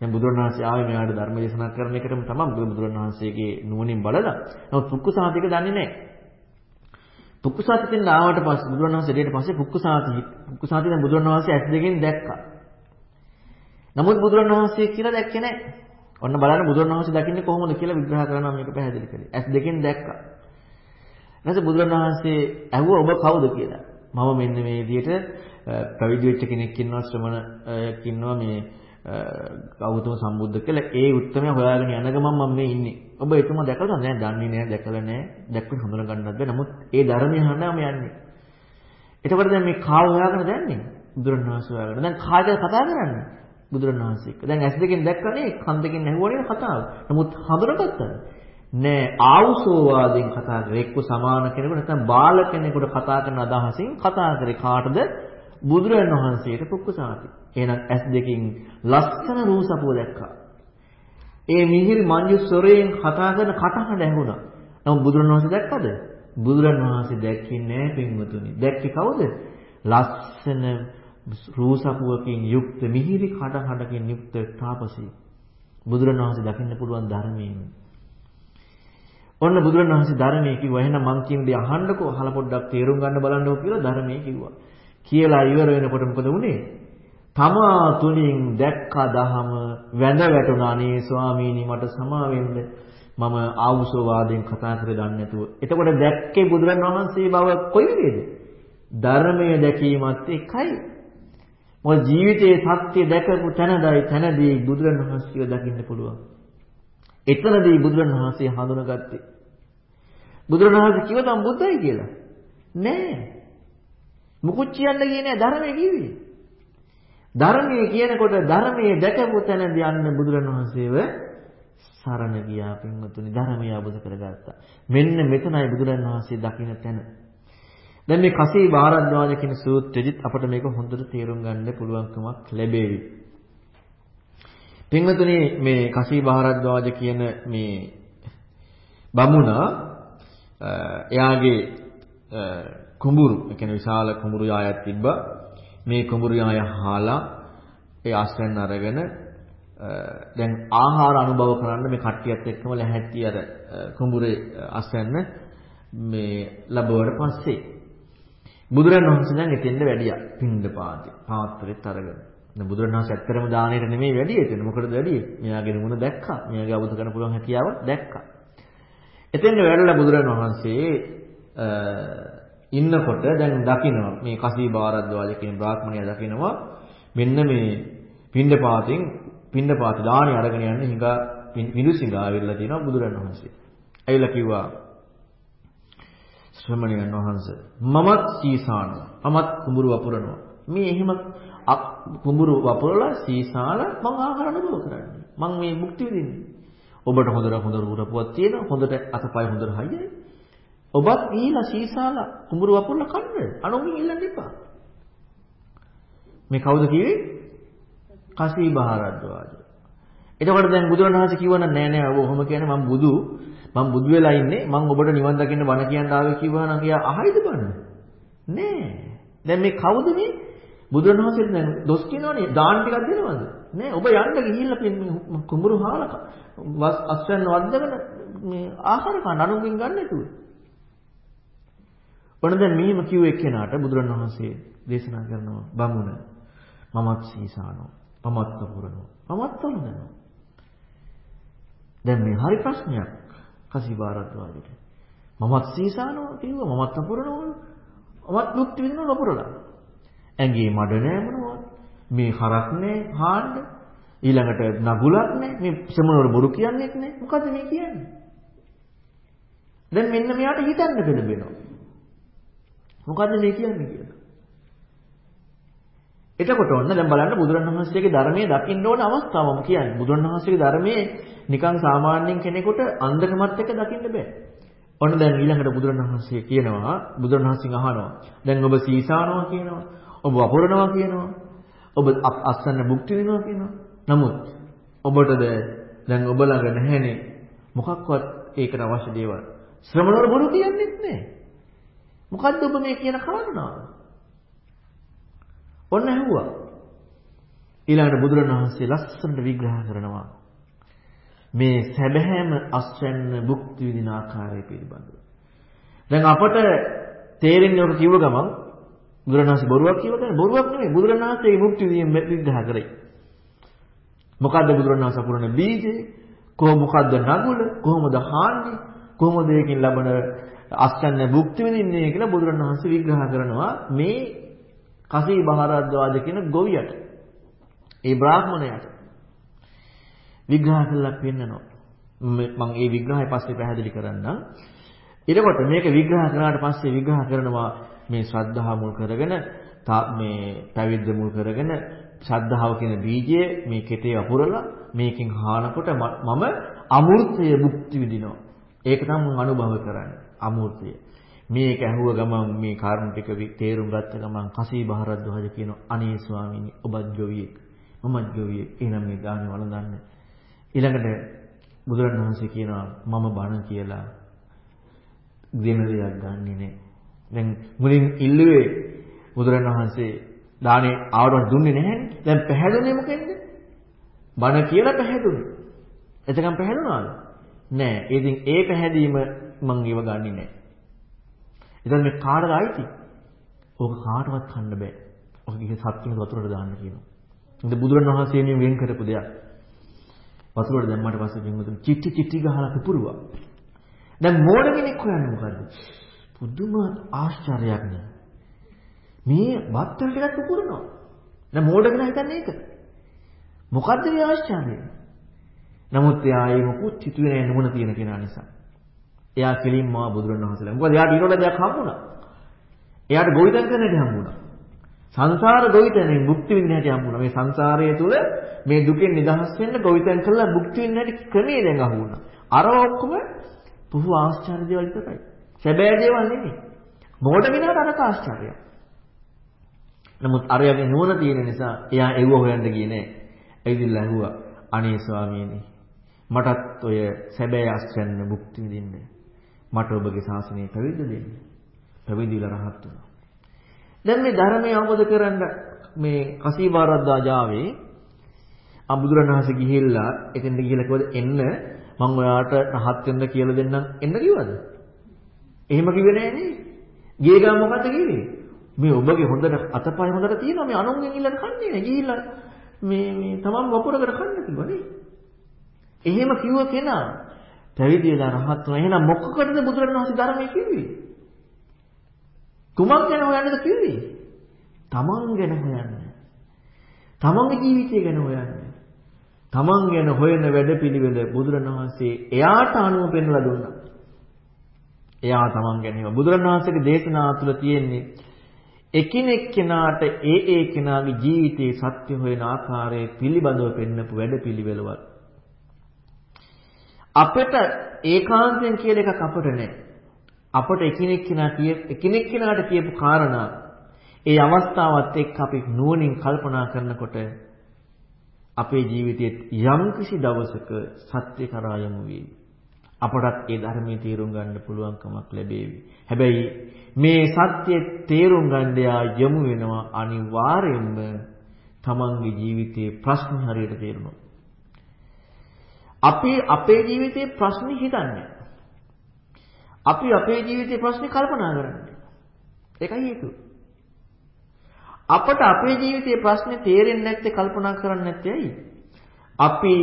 දැන් බුදුරන් වහන්සේ ආවේ මෙයාට ධර්ම දේශනා කරන එකටම තමයි බුදුරන් වහන්සේගේ නුවණින් බලලා. නමුත් පුක්කුසාතික දන්නේ නෑ. පුක්කුසාතිකෙන් ආවට පස්සේ බුදුරන් වහන්සේ දෙයට පස්සේ පුක්කුසාති පුක්කුසාති දැන් බුදුරන් වහන්සේ ඇස් දෙකෙන් දැක්කා. නමුත් බුදුරන් වහන්සේ කියලා දැක්කේ නෑ. ඔන්න බලන්න බුදුරණවහන්සේ දකින්නේ කොහොමද කියලා විග්‍රහ කරනවා මේක පැහැදිලි කරේ. ඇස් දෙකෙන් දැක්කා. ඊට බුදුරණවහන්සේ ඇහුවා ඔබ කවුද කියලා. මම මෙන්න මේ විදිහට පැවිදි වෙච්ච කෙනෙක් ඉන්නවා ශ්‍රමණයෙක් ඉන්නවා මේ ගෞතම සම්බුද්ධ කියලා ඒ උත්තරය හොයාගෙන යන ගමන් මම මේ ඉන්නේ. ඔබ එතුමා දැකලා නැහැ, දන්නේ නැහැ, දැකලා නැහැ, දැක්කම හඳුන ගන්නත් බැහැ. නමුත් ඒ ධර්මය අහනම යන්නේ. එතකොට දැන් මේ කාව හොයාගෙන දැන්නේ බුදුරණවහන්සේ හොයාගෙන. දැන් කාටද කතා කරන්නේ? බුදුරණවහන්සේ එක්ක. දැන් ඇස් දෙකෙන් දැක්කනේ කන් දෙකෙන් ඇහුවනේ කතාව. නමුත් හඳුනගත්තද? නෑ ආවුසෝවාදයෙන් කතා කරේ එක්ක සමාන කෙනෙකුට නැත්නම් බාල කෙනෙකුට කතා කරන අදහසින් කතා කරේ කාටද? බුදුරණවහන්සේට පුක්කුසාති. එහෙනම් ඇස් දෙකෙන් ලස්සන රූසපුව දැක්කා. ඒ මිහිරි මංජු ස්වරයෙන් කතා කරන කටහඬ ඇහුණා. නමුත් බුදුරණවහන්සේ දැක්කද? බුදුරණවහන්සේ දැක්කේ නෑ පින්වතුනි. දැක්කේ කවුද? ලස්සන රූසපුවකින් යුක්ත මිහිරි කටහඬකින් යුක්ත තාපසී. බුදුරණවහන්සේ දකින්න පුළුවන් ධර්මයෙන්. ඔන්න බුදුරණවහන්සේ ධර්මයේ කිව්වා එහෙනම් මං කියන දේ අහන්නකෝ අහලා පොඩ්ඩක් තේරුම් ගන්න බලන්නකෝ කියලා ධර්මයේ කිව්වා. කියලා ඉවර වෙනකොට මොකද වුනේ? තමා තුලින් දැක්ක දහම වැඳ වැටුණා නේ ස්වාමීනි මට සමා වෙන්න මම ආවුසෝවාදයෙන් කතා කර ගන්න නැතුව. එතකොට දැක්කේ බුදුරන් වහන්සේ බව කොයි වේද? ධර්මයේ දැකීමත් එකයි. මොකද ජීවිතයේ සත්‍ය දැකපු තැනදයි තැනදී බුදුරන් වහන්සේව දකින්න පුළුවන්. එතනදී බුදුරන් වහන්සේ හඳුනගත්තේ. බුදුරන් වහන්සේ කිව්වද මම බුද්ධයි කියලා? නෑ. මුකුත් කියන්න ගියේ නෑ ධර්මයේ කිව්වේ. ධර්මයේ කියනකොට ධර්මයේ දැකපු තැනදී අන්න බුදුරන් වහන්සේව සරණ ගියා පින්වතුනි ධර්මය අවබෝධ කරගත්තා. මෙන්න මෙතනයි බුදුරන් වහන්සේ දකින්න තැන. දැන් මේ කසී බාරද්වාජ කියන සූත්‍රෙදිත් අපිට මේක හොඳට තේරුම් ගන්න පුළුවන්කමක් ලැබෙවි. පින්වතුනි මේ කසී බාරද්වාජ කියන මේ බමුණා එයාගේ කුඹුරු, ඒ කියන්නේ විශාල කුඹුරු යායක් තිබ්බා. මේ කුඹුරු යාය හාලා ඒ ආශ්‍රයන් අරගෙන දැන් ආහාර අනුභව කරන්න මේ කට්ටියත් එක්කම ලැහැත්ති අර කුඹුරේ අස්වැන්න මේ ලැබුවට පස්සේ බුදුරණවහන්සේ දැන් එතෙන්ද වැඩියා පින්ඳ පාතේ පාත්‍රෙත් අරගෙන. දැන් බුදුරණවහන්සේ ඇත්තරම දානෙට නෙමෙයි වැඩි එතන. මොකටද වැඩි? මෙයාගේ නුඹ දැක්කා. මෙයාගේ අවබෝධ කරගන්න පුළුවන් හැකියාව දැක්කා. එතෙන්ද වැඩලා බුදුරණවහන්සේ ඉන්නකොට දැන් දකිනවා මේ කසී බාරද්වාජ කියන බ්‍රාහ්මණයා දකිනවා මෙන්න මේ පින්ඳ පාතෙන් පින්දපාත දාණි අරගෙන යන්නේ හිඟා පිඬුසිඟා ආවිල්ලා තියෙනවා බුදුරණවහන්සේ. ඇවිල්ලා කිව්වා ශ්‍රමණයන් වහන්සේ මමත් සීසාන මමත් කුඹුරු වපුරනවා. මේ එහෙම කුඹුරු වපුරලා සීසාල මං ආහාර අනුභව කරන්නේ. මං මේ මුක්ති විඳින්නේ. ඔබට හොඳට හොඳ රුරපුවක් තියෙනවා. හොඳට අතපය හොඳට හයියයි. ඔබත් ගිහිලා සීසාල කුඹුරු වපුරලා කන්න. අනුන්ගෙන් ඉල්ලන්න එපා. මේ කවුද කිව්වේ? කසී බහරද්වාජ. එතකොට දැන් බුදුරණවහන්සේ කිව්වනම් නෑ නෑ ඔබ ඔහොම කියන්නේ මම බුදු මම බුදු වෙලා ඉන්නේ මම ඔබට නිවන් දකින්න බණ කියන්න ආවේ කිව්වනම් එයා අහයිද බණ? නෑ. දැන් මේ කවුද මේ? බුදුරණවහන්සේ දැන් දොස් කියනවනේ දාන ටිකක් දෙනවද? නෑ ඔබ යන්න ගිහිල්ලා කුඹුරු හාලක අස්වැන්න වද්දගෙන මේ ආහාර කන්න අනුන්ගෙන් ගන්න නැතුව. ඔන්න දැන් මෙහිම කිව්ව එක්කෙනාට බුදුරණවහන්සේ දේශනා කරනවා බමුණ මමත් සීසානෝ මමත්ව පුරනවා. මමත්වම දනවා. දැන් මේ හරි ප්‍රශ්නයක් කසිබාරද්වාරයට. මමත් සීසානවා කිව්වා මමත්ව පුරනවා. මමත් මුක්ති විඳිනවා වපුරලා. ඇඟේ මඩ නෑ මොනවද? මේ හරක් නෑ හාන්න. ඊළඟට නගුලක් නෑ. මේ සමුනවල බොරු කියන්නේත් නෑ. මොකද මේ කියන්නේ? දැන් මෙන්න මෙයාට හිතන්න බෙදෙනවා. මොකද්ද මේ කියන්නේ කියලා. එතකොට ඔන්න දැන් බලන්න බුදුරණවහන්සේගේ ධර්මයේ දකින්න ඕන අවස්ථාවම කියන්නේ. බුදුරණවහන්සේගේ ධර්මයේ නිකන් සාමාන්‍යයෙන් කෙනෙකුට අන්ධකමත් එක්ක දකින්න බෑ. ඔන්න දැන් ඊළඟට බුදුරණවහන්සේ කියනවා බුදුරණවහන්සේ අහනවා. දැන් ඔබ සීසානවා කියනවා. ඔබ වපුරනවා කියනවා. ඔබ අස්සන්න භුක්ති විඳිනවා කියනවා. නමුත් ඔබටද දැන් ඔබ ළඟ නැහැනේ මොකක්වත් ඒකට අවශ්‍ය දේවල්. ශ්‍රමණවල බොරු කියන්නේත් නැහැ. මොකද්ද ඔබ මේ කියන කාරණාව? ඔන්න ඇහුවා. ඊළඟට බුදුරණවහන්සේ ලස්සනට විග්‍රහ කරනවා. මේ සැබෑම අස්වැන්න භුක්ති විඳින ආකාරය පිළිබඳව. දැන් අපට තේරෙන්නේ ඔක කිව්ව ගමන් බුදුරණවහන්සේ බොරුවක් කියව ගන්නේ බොරුවක් නෙමෙයි බුදුරණවහන්සේ මේ භුක්ති විඳින විග්‍රහ කරේ. මොකද්ද බුදුරණවහන්සේ පුරන බීජේ? කොහොම මොකද්ද නගුල? කොහොමද හාන්නේ? කොහොමද ඒකෙන් ලබන අස්වැන්න භුක්ති විඳින්නේ කියලා බුදුරණවහන්සේ විග්‍රහ කරනවා මේ කසී බහරද්වාජ කියන ගොවියට ඒ බ්‍රාහ්මණයට විග්‍රහ කරලා පෙන්නනවා මම මේ විග්‍රහය පස්සේ පැහැදිලි කරන්නම් ඊටකොට මේක විග්‍රහ කරාට පස්සේ විග්‍රහ කරනවා මේ ශ්‍රද්ධාව මුල් කරගෙන මේ පැවිද්ද මුල් කරගෙන ශ්‍රද්ධාව කියන බීජය මේ කෙතේ වපුරලා මේකෙන් හානකොට මම අමෘතය භුක්ති විඳිනවා. ඒක තමයි මම අනුභව කරන්නේ. අමෘතය. මේක ඇහුව ගමන් මේ කාරණා ටික තේරුම් ගත්ත ගමන් කසී බහරද්දවහජ කියන අනේ ස්වාමීනි ඔබත් ගොවියෙක් මමත් ගොවියෙක්. එහෙනම් මේ දානේ වළඳන්න. ඊළඟට බුදුරණවහන්සේ කියනවා මම බණ කියලා දෙන දෙයක් ගන්නෙ නෑ. දැන් මුලින් ඉල්ලුවේ බුදුරණවහන්සේ දානේ ආවරණ දුන්නේ නැහැනේ දැන් පැහැදුනේ මොකෙන්ද? බණ කියලා පැහැදුනේ. එතකම් පැහැදුනාද? නෑ. ඉතින් ඒ පැහැදීම මං ඒව ගන්නෙ නෑ. එතකොට මේ කාටද අයිති? ඕක කාටවත් කන්න බෑ. ඔක ගිහ සත්තුන් වතුරට දාන්න කියනවා. ඉතින් බුදුරණවහන්සේ මේ වෙන් කරපු දෙයක්. වතුරට දැම්මට පස්සේ බින්දුතුන් චිටි චිටි ගහලා පුපුරුවා. දැන් මෝඩ කෙනෙක් හොයන්නේ මොකද්ද? පුදුම ආශ්චර්යයක් නේ. මේ බත් වල ටිකක් පුපුරනවා. දැන් මෝඩ කෙනා හිතන්නේ ඒක. මොකද්ද මේ ආශ්චර්යය? නමුත් එයා ඒ මොකුත් හිතුවේ නැහැ නුවණ තියෙන කෙනා නිසා. එයා කෙලින්ම ආ බුදුරණවහන්සේලා. මොකද එයාට ඊට දෙයක් හම්බුණා. එයාට ගොවිතැන් කරන්න හැටි හම්බුණා. සංසාර ගොවිතැනෙන් භුක්ති විඳින හැටි හම්බුණා. මේ සංසාරය තුල මේ දුකෙන් නිදහස් වෙන්න ගොවිතැන් කළා භුක්ති විඳින හැටි ක්‍රමයේ දැන් අහුණා. අර ඔක්කොම පුහු ආශ්චර්ය දේවල් විතරයි. සැබෑ දේවල් නෙමෙයි. මොඩ විනාට අරක ආශ්චර්යයක්. නමුත් අරයාගේ නුවණ තියෙන නිසා එයා එව්ව හොයන්න ගියේ නෑ. ඇවිදilla ඇහුවා අනේ ස්වාමීනි මටත් ඔය සැබෑ ආශ්චර්යන භුක්ති විඳින්න මට ඔබගේ ශාසනය පැවිද්ද දෙන්න. පැවිදිලා රහත් වුණා. දැන් මේ ධර්මය අවබෝධ කරගන්න මේ කසීබාරද්දා ජාවේ අබුදුරණහස ගිහිල්ලා එතෙන්ද ගිහිල්ලා කිව්වද එන්න මම ඔයාට රහත් වෙන්න කියලා දෙන්නම් එන්න කිව්වද? එහෙම කිව්වේ නෑ නේ. ගියේ ගම මොකද කිව්වේ? මේ ඔබගේ හොඳට අතපය හොඳට තියෙනවා මේ අනුන්ගෙන් ඉල්ලන කන්නේ නෑ. ගිහිල්ලා මේ මේ තමන් වපුරකට කන්න කිව්වනේ. එහෙම කිව්ව කෙනා පැවිදි වෙලා රහත් වුණා. එහෙනම් මොකකටද බුදුරණවහන්සේ ධර්මයේ කිව්වේ? කුමක් ගැන හොයන්නද කිව්වේ? තමන් ගැන හොයන්න. තමන්ගේ ජීවිතය ගැන හොයන්න. තමන් ගැන හොයන වැඩපිළිවෙල බුදුරණවහන්සේ එයාට අනුව පෙන්වලා දුන්නා. එයා තමන් ගැන බුදුරණවහන්සේගේ දේශනාව තුළ තියෙන්නේ එකිනෙක කෙනාට ඒ ඒ කෙනාගේ ජීවිතයේ සත්‍ය හොයන ආකාරය පිළිබඳව පෙන්වපු වැඩපිළිවෙලවත් අපිට ඒකාන්තයෙන් කියලා එකක් අපිට නැහැ. අපට එකිනෙක කෙනා කිය එකිනෙක කෙනාට කියපු කාරණා ඒ අවස්ථාවත් එක්ක අපි නුවණින් කල්පනා කරනකොට අපේ ජීවිතයේ යම් කිසි දවසක සත්‍ය කරා යමු වේවි. අපටත් ඒ ධර්මයේ තේරුම් ගන්න පුළුවන්කමක් ලැබේවි. හැබැයි මේ සත්‍ය තේරුම් ගන්න යමු වෙනවා අනිවාර්යයෙන්ම තමන්ගේ ජීවිතයේ ප්‍රශ්න හරියට තේරුණොත්. අපි අපේ ජීවිතේ ප්‍රශ්නේ හිතන්නේ. අපි අපේ ජීවිතේ ප්‍රශ්නේ කල්පනා කරන්නේ. ඒකයි හේතුව. අපට අපේ ජීවිතේ ප්‍රශ්නේ තේරෙන්නේ නැත්තේ කල්පනා කරන්නේ නැත්තේ ඇයි? අපි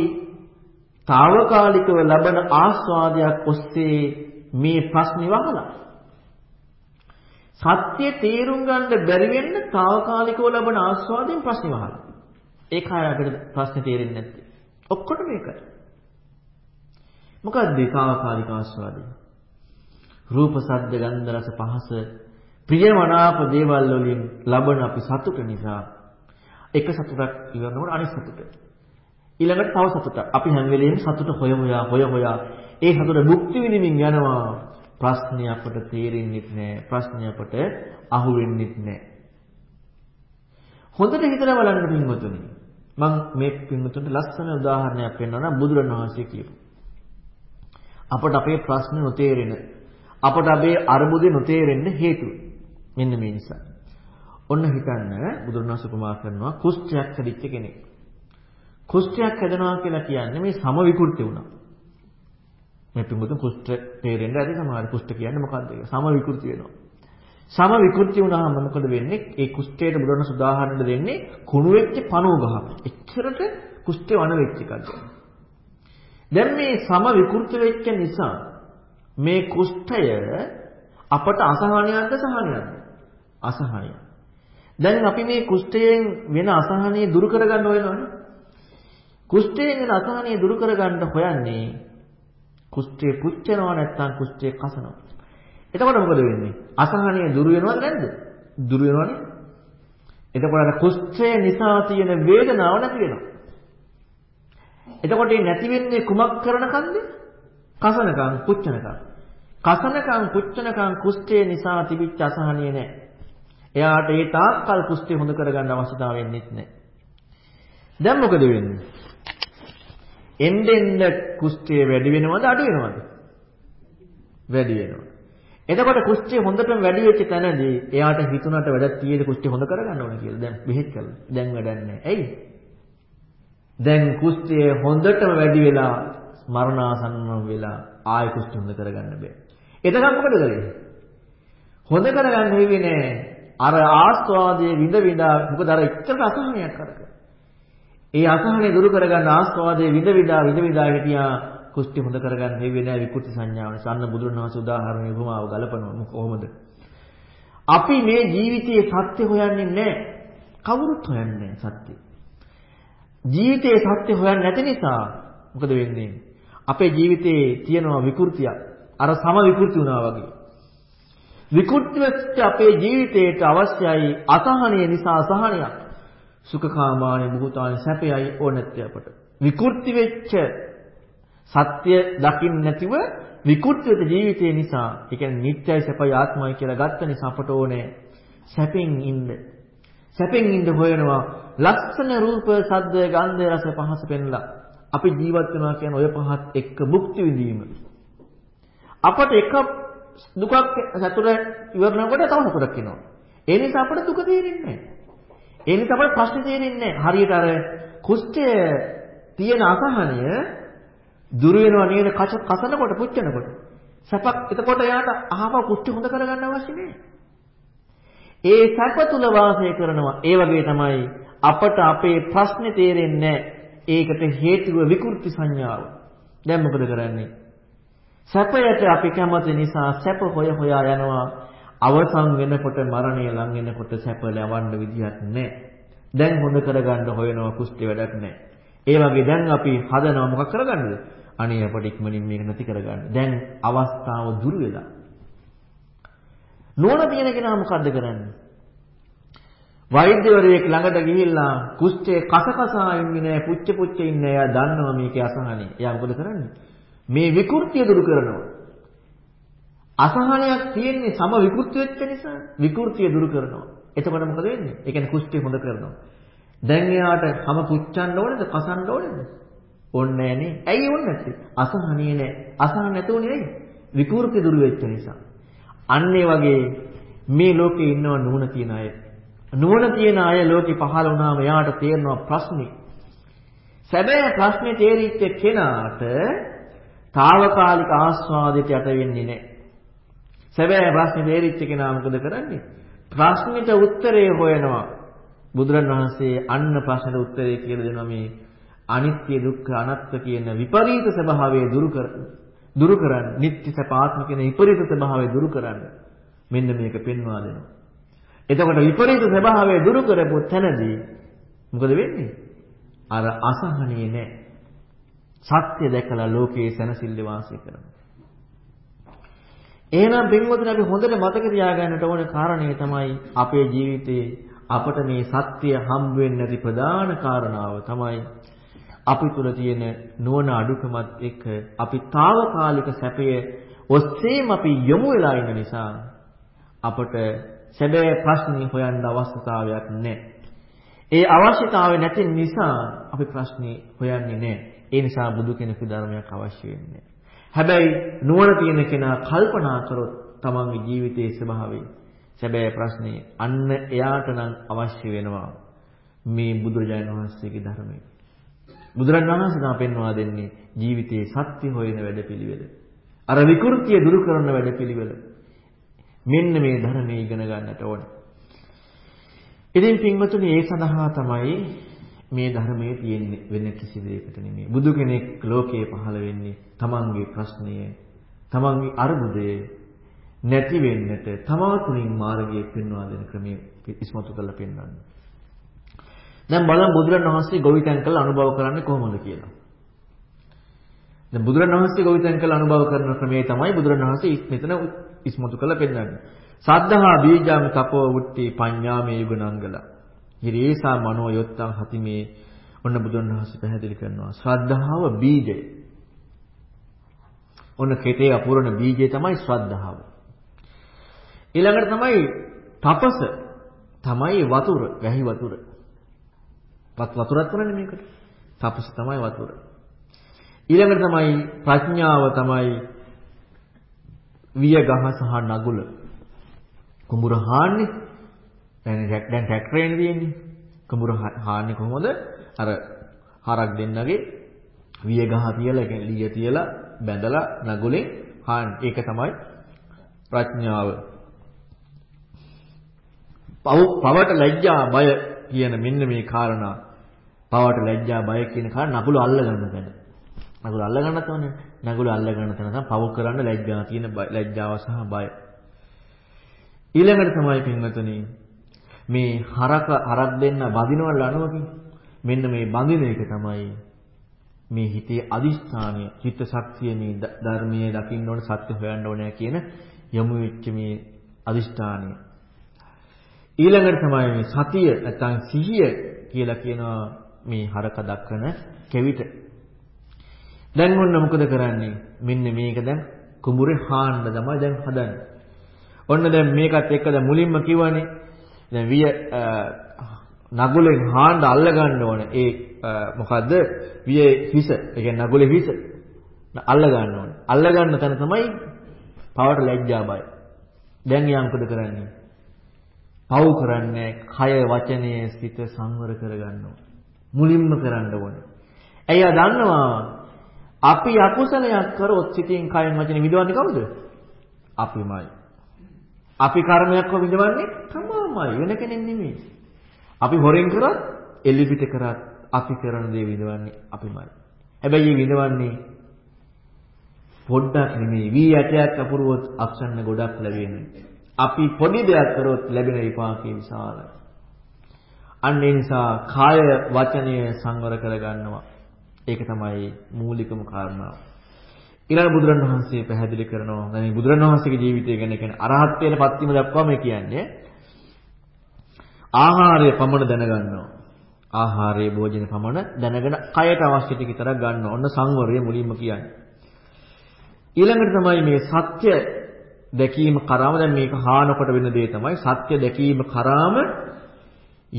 తాවකාලිකව ලබන ආස්වාදයක් ඔස්සේ මේ ප්‍රශ්නේ වහලා සත්‍ය තේරුම් ගන්න බැරි වෙන්න తాවකාලිකව ලබන ආස්වාදයෙන් ප්‍රශ්නේ වහලා. ඒකයි අපිට ප්‍රශ්නේ තේරෙන්නේ නැත්තේ. ඔක්කොටම ඒකයි. මොකක්ද ඒකාකාලික ආස්වාදය? රූප, ශබ්ද, ගන්ධ, රස, පහස ප්‍රියමනාප දේවල් වලින් ලබන අපි සතුට නිසා එක සතුටක් ඉවරනකොට අනිත් සතුට. ඊළඟට තව සතුටක්. අපි හැම වෙලෙම සතුට හොය හොයා හොය හොයා ඒ සතුට භුක්ති විඳින්මින් යනවා. ප්‍රශ්නේ අපට තේරෙන්නේ නැහැ. ප්‍රශ්නේ අපට අහු වෙන්නේ නැහැ. හොඳට හිතලා බලන්න පින්වතුනි. මම මේ පින්වතුන්ට ලස්සන උදාහරණයක් පෙන්වනවා බුදුරණවහන්සේ කියපු. අපට අපේ ප්‍රශ්න නොතේරෙන අපට අපේ අරුබුදේ නොතේරෙන්න හේතුව. මෙන්න මේ නිසා. ඔන්න හිතන්න බුදුරණස් උපමා කරනවා කුෂ්ඨයක් හැදිච්ච කෙනෙක්. කුෂ්ඨයක් හැදෙනවා කියලා කියන්නේ මේ සම විකෘති වුණා. මේ පිටුමුතු කුෂ්ඨ තේරෙන්න ඇති සමහර කුෂ්ඨ කියන්නේ මොකක්ද ඒක? සම විකෘති වෙනවා. සම විකෘති වුණාම මොකද වෙන්නේ? ඒ කුෂ්ඨයට බුදුරණස් උදාහරණ දෙන්නේ කුණු වෙච්ච පණුව ගහක්. එච්චරට කුෂ්ඨේ වන වෙච්ච එකක්ද? දැන් මේ සම විකෘති වෙච්ච නිසා මේ කුෂ්ඨය අපට අසහනයක්ද සහනයක්ද? අසහනය. දැන් අපි මේ කුෂ්ඨයෙන් වෙන අසහනය දුරු කරගන්න හොයනවනේ. කුෂ්ඨයෙන් වෙන අසහනය දුරු කරගන්න හොයන්නේ කුෂ්ඨය පුච්චනවා නැත්නම් කුෂ්ඨය කසනවා. එතකොට මොකද වෙන්නේ? අසහනය දුරු වෙනවද නැද්ද? දුරු වෙනවනේ. එතකොට අර කුෂ්ඨය නිසා තියෙන වේදනාව නැති වෙනවා. එතකොට මේ නැති වෙන්නේ කුමක් කරනකන්ද? කසනකම්, කුච්චනකම්. කසනකම්, කුච්චනකම් කුෂ්ඨය නිසා තිබිච්ච අසහනිය නැහැ. එයාට ඒ තාක්කල් කුෂ්ඨය හොඳ කරගන්න අවශ්‍යතාව වෙන්නේ නැහැ. දැන් මොකද වෙන්නේ? එන්නෙන්න කුෂ්ඨය වැඩි වෙනවද අඩු වෙනවද? වැඩි වෙනවා. එතකොට කුෂ්ඨය හොඳටම වැඩි වෙච්ච තැනදී එයාට හිතුණට වැඩක් තියෙද කුෂ්ඨය හොඳ කරගන්න ඕන කියලා. දැන් බෙහෙත් කළා. දැන් වැඩක් නැහැ. ඇයි? දැන් කුෂ්ඨය හොඳටම වැඩි වෙලා මරණාසන්න වෙලා ආය කුෂ්ඨය හොඳ කරගන්න බෑ. එතකම් මොකද කරේ? හොඳ කරගන්න හේවෙ නෑ. අර ආස්වාදයේ විඳ විඳා මොකද අර එච්චර අසහනයක් කරක. ඒ අසහනය දුරු කරගන්න ආස්වාදයේ විඳ විඳා විඳ විඳා හිටියා කුෂ්ටි හොඳ කරගන්න හේවෙ නෑ විකෘති සංඥාව නිසා. අන්න බුදුරණවහන්සේ උදාහරණ උපමාව ගලපනවා කොහොමද? අපි මේ ජීවිතයේ සත්‍ය හොයන්නේ නෑ. කවුරුත් හොයන්නේ සත්‍ය. ජීවිතයේ සත්‍ය හොයන්නේ නැති නිසා මොකද වෙන්නේ? අපේ ජීවිතේ තියෙනවා විකෘතියක්. අර සම විකෘති වුණා වගේ. විකෘති වෙච්ච අපේ ජීවිතයට අවශ්‍යයි අසහනය නිසා අසහනයක්. සුඛකාමානි බුතානි සැපයයි ඕනැත්තේ අපට. විකෘති වෙච්ච සත්‍ය දකින්න නැතිව විකෘති වෙච්ච ජීවිතය නිසා, ඒ කියන්නේ නිත්‍යයි සැපයි ආත්මයි කියලා ගත්ත නිසා අපට ඕනේ සැපෙන් ඉන්න. සැපෙන් ඉන්න හොයනවා ලස්සන රූප, සද්ද, ගන්ධ, රස, පහස පෙන්ලා. අපි ජීවත් වෙනවා කියන්නේ ඔය පහත් එක්ක භුක්ති විඳීම. අපට එක දුකක් සතුට ඉවරනකොට තව සතුටක් එනවා. ඒ නිසා අපට දුක තේරෙන්නේ නැහැ. ඒ නිසා අපට ප්‍රශ්නේ තේරෙන්නේ නැහැ. හරියට අර කුෂ්ඨය තියෙන අසහනය දුර වෙනවා නේද කසනකොට පුච්චනකොට. සැපක් එතකොට යාට අහව කුෂ්ඨ හොඳ කරගන්න අවශ්‍ය නැහැ. ඒ සැප තුල වාසය කරනවා. ඒ වගේ තමයි අපට අපේ ප්‍රශ්නේ තේරෙන්නේ ඒකට හේතුව විකෘති සංඥාව. දැන් මොකද කරන්නේ? සැපයට අපි කැමති නිසා සැප හොය හොයා යනවා. අවසන් වෙනකොට මරණය ලං වෙනකොට සැප ලැබන්න විදියක් නැහැ. දැන් හොඳ කරගන්න හොයනවා කුෂ්ඨ වැඩක් නැහැ. ඒ වගේ දැන් අපි හදනවා මොකක් කරගන්නද? අනේ අපට ඉක්මනින් මේක නැති කරගන්න. දැන් අවස්ථාව දුර වෙලා. නෝන තියෙන කෙනා මොකද්ද කරන්නේ? වෛද්‍යවරයෙක් ළඟට ගිහිල්ලා කුෂ්ඨයේ කසකසා ඉන්නේ නැහැ, පුච්ච පුච්ච ඉන්නේ. එයා දන්නවා මේකේ අසහනේ. එයා මොකද කරන්නේ? මේ විකෘතිය දුරු කරනවා. අසහනයක් තියෙන්නේ සම විකෘති වෙච්ච නිසා විකෘතිය දුරු කරනවා. එතකොට මොකද වෙන්නේ? ඒ කියන්නේ කුෂ්ඨය හොඳ කරනවා. දැන් එයාට හැම පුච්චන්න ඕනේද? කසන්න ඕනේද? ඕනේ නෑනේ. ඇයි ඕනේ නැත්තේ? අසහනිය නෑ. අසහන නැතුනේ ඇයි? විකෘති දුරු වෙච්ච නිසා. අන්න වගේ මේ ලෝකේ ඉන්නව නුවණ තියන අය. නුවණ තියන අය ලෝකේ පහළ වුණාම එයාට තේරෙනවා ප්‍රශ්නේ. සැබෑ ප්‍රශ්නේ තේරිච්ච කෙනාට తాවකාලික ආස්වාදයට යට වෙන්නේ නැහැ. සැබෑ ප්‍රශ්නේ තේරිච්ච කෙනා මොකද කරන්නේ? ප්‍රශ්නෙට උත්තරේ හොයනවා. බුදුරණවහන්සේ අන්න ප්‍රශ්නෙට උත්තරේ කියලා දෙනවා මේ අනිත්‍ය දුක්ඛ අනාත්ම කියන විපරීත ස්වභාවය දුරු කර දුරු කරන්න. නිත්‍ය සපාත්ම කියන විපරීත ස්වභාවය දුරු කරන්න. මෙන්න මේක පෙන්වා දෙනවා. එතකොට විපරීත ස්වභාවය දුරු කරපු තැනදී මොකද වෙන්නේ? අර අසහනිය නැහැ. සත්‍ය දැකලා ලෝකයේ සැනසෙල්ල වාසය කරනවා. එහෙනම් පින්වතුනි අපි හොඳට මතක තියාගන්නට ඕන කාරණේ තමයි අපේ ජීවිතේ අපට මේ සත්‍ය හම්බ වෙන්නේ නැති ප්‍රධාන කාරණාව තමයි අපි තුල තියෙන නුවණ අඩුකමත් එක්ක අපි తాවකාලික සැපය ඔස්සේම අපි යොමු වෙලා ඉන්න නිසා අපට සැබෑ ප්‍රශ්නේ හොයන්න අවශ්‍යතාවයක් නැහැ. ඒ අවශ්‍යතාවය නැති නිසා අපි ප්‍රශ්නේ හොයන්නේ නැහැ. ඒ නිසා බුදු කෙනෙකුගේ ධර්මයක් අවශ්‍ය වෙන්නේ හැබැයි නුවණ තියෙන කෙනා කල්පනා කරොත් තමන්ගේ ජීවිතයේ ස්වභාවය සැබෑ ප්‍රශ්නේ අන්න එයාට නම් අවශ්‍ය වෙනවා මේ බුදුරජාණන් වහන්සේගේ ධර්මය. බුදුරජාණන් වහන්සේ තමයි පෙන්වා දෙන්නේ ජීවිතයේ සත්‍ය හොයන වැඩපිළිවෙල. අර විකෘතිය දුරු කරන වැඩපිළිවෙල. මෙන්න මේ ධර්මයේ ඉගෙන ගන්නට ඕනේ. ඉතින් පින්වතුනි ඒ සඳහා තමයි මේ ධර්මයේ තියෙන්නේ වෙන කිසි දෙයකට නෙමෙයි. බුදු කෙනෙක් ලෝකේ පහළ වෙන්නේ තමන්ගේ ප්‍රශ්නය, තමන්ගේ අරුබුදය නැති වෙන්නට තමා තුලින් මාර්ගය පෙන්වා දෙන ක්‍රමයේ ඉස්මතු කරලා පෙන්වන්නේ. දැන් බලන්න බුදුරණවහන්සේ ගොවිතැන් කළ අනුභව කරන්නේ කොහොමද කියලා. දැන් බුදුරණවහන්සේ ගොවිතැන් කළ අනුභව කරන ක්‍රමය තමයි බුදුරණවහන්සේ මෙතන ඉස්මතු කරලා පෙන්වන්නේ. සද්ධා බීජාම තපෝ වුට්ටි පඤ්ඤාමේ යුගනංගල. හිරේසා මනෝ යොත්තං හති මේ ඔන්න බුදුන්වහන්සේ පැහැදිලි කරනවා. ශ්‍රද්ධාව බීජය. ඔන්න කෙතේ අපූර්ණ බීජය තමයි ශ්‍රද්ධාව. ඊළඟට තමයි තපස. තමයි වතුර, වැහි වතුර. වත් වතුරක් කරන්නේ මේකට. තපස තමයි වතුර. ඊළඟට තමයි ප්‍රඥාව තමයි විය ගහ සහ නගුල. කුඹුර හාන්නේ. දැන් දැන් ට්‍රැක්ටරේනේ තියෙන්නේ. කුඹුර හාන්නේ කොහොමද? අර හරක් දෙන්නගේ විය ගහ තියලා ඒ කියන්නේ ලිය තියලා බැඳලා නගුලෙන් හාන් ඒක තමයි ප්‍රඥාව. පව පවට ලැජ්ජා බය කියන මෙන්න මේ කාරණා පවට ලැජ්ජා බය කියන කාරණා නගුල අල්ල ගන්න තැන. නගුල අල්ල ගන්න තැන නගුල අල්ල ගන්න තැන තමයි පව කරන්න ලැජ්ජා කියන ලැජ්ජාව සහ බය. ඊළඟට තමයි පින්වතුනි මේ හරක හරක් දෙන්න බදිනවල අනුවකින් මෙන්න මේ බඳින එක තමයි මේ හිතේ අදිස්ථානය චිත්ත ශක්තිය මේ ධර්මයේ දකින්න ඕන සත්‍ය හොයන්න ඕනේ කියන යොමු වෙච්ච මේ අදිස්ථානය ඊළඟට තමයි මේ සතිය නැත්නම් සිහිය කියලා කියනවා මේ හරක දක්වන කෙවිත දැන් ඔන්න මොකද කරන්නේ මෙන්න මේක දැන් කුඹුරේ හාන්න තමයි දැන් හදන්නේ ඔන්න දැන් මේකත් එක්ක දැන් මුලින්ම කිව්වනේ දැන් විය නගුලෙන් හාන්න අල්ල ගන්න ඕන. ඒ මොකද්ද? වියේ හිස. ඒ කියන්නේ නගුලේ හිස. අල්ල ගන්න ඕන. අල්ල ගන්න තැන තමයි පවට ලැජ්ජා බය. දැන් යා මොකද කරන්නේ? පව් කරන්නේ කය වචනයේ සිත සංවර කරගන්න ඕන. මුලින්ම කරන්න ඕනේ. එයා දන්නවා අපි අකුසලයක් කරොත් සිතින් කයෙන් වචනේ විදවන්නේ කවුද? අපිමයි. අපි කර්මයක් විදවන්නේ තමමයි වෙන කෙනෙක් නෙමෙයි. අපි හොරෙන් කරත් එලි පිට කරත් අපි කරන දේ විඳවන්නේ අපිමයි. හැබැයි මේ විඳවන්නේ පොඩ්ඩක් නෙමෙයි. වී ඇටයක් අපුරුවොත් අක්ෂන්න ගොඩක් ලැබෙන්නේ. අපි පොඩි දෙයක් කරොත් ලැබෙන විපාකේ විශාලයි. අන්න ඒ නිසා කාය වචනය සංවර කරගන්නවා. ඒක තමයි මූලිකම කාරණාව. ඊළඟ බුදුරණවහන්සේ පැහැදිලි කරනවා. දැන් බුදුරණවහන්සේගේ ජීවිතය ගැන කියන්නේ අරහත්ත්වයට පත් වීම දක්වා මේ කියන්නේ ආහාරය පමණ දැනගන්නවා. ආහාරයේ භෝජන පමණ දැනගෙන කයට අවශ්‍ය ටික විතරක් ගන්නවා. ඔන්න සංවරය මුලින්ම කියන්නේ. ඊළඟට තමයි මේ සත්‍ය දැකීම කරාම දැන් මේක හානකොට වෙන දේ තමයි සත්‍ය දැකීම කරාම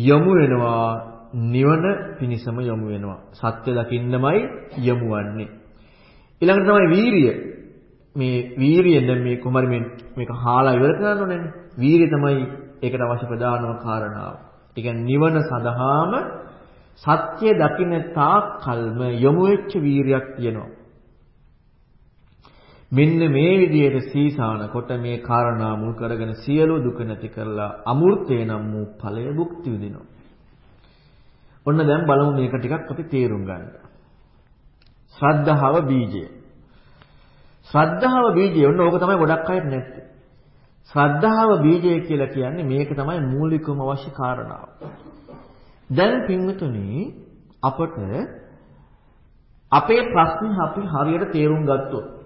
යොමු වෙනවා නිවන පිණිසම යොමු වෙනවා. සත්‍ය දකින්නමයි යොමු වන්නේ. ඊළඟට තමයි වීරිය. මේ වීරිය දැන් මේ කුමාරි මේක හාලා ඉවර කරන්න ඕනේ. වීරිය තමයි ඒකට අවශ්‍ය ප්‍රධානම කාරණාව. ඒ කියන්නේ නිවන සඳහාම සත්‍ය දකින්න තාක් කල්ම යොමු වෙච්ච වීරියක් තියෙනවා. මෙන්න මේ විදිහට සීසාන කොට මේ කාරණා මුල් කරගෙන සියලු දුක නැති කරලා අමෘතේ නම් වූ ඵලය භුක්ති විඳිනවා. ඔන්න දැන් බලමු මේක ටිකක් අපි තේරුම් ගන්න. ශ්‍රද්ධාව බීජය. ශ්‍රද්ධාව බීජය ඔන්න ඕක තමයි ගොඩක් අයට නැත්තේ. ශ්‍රද්ධාව බීජය කියලා කියන්නේ මේක තමයි මූලිකම අවශ්‍ය කාරණාව. දැන් පින්වතුනි අපට අපේ ප්‍රශ්නේ අපි හරියට තේරුම් ගත්තොත්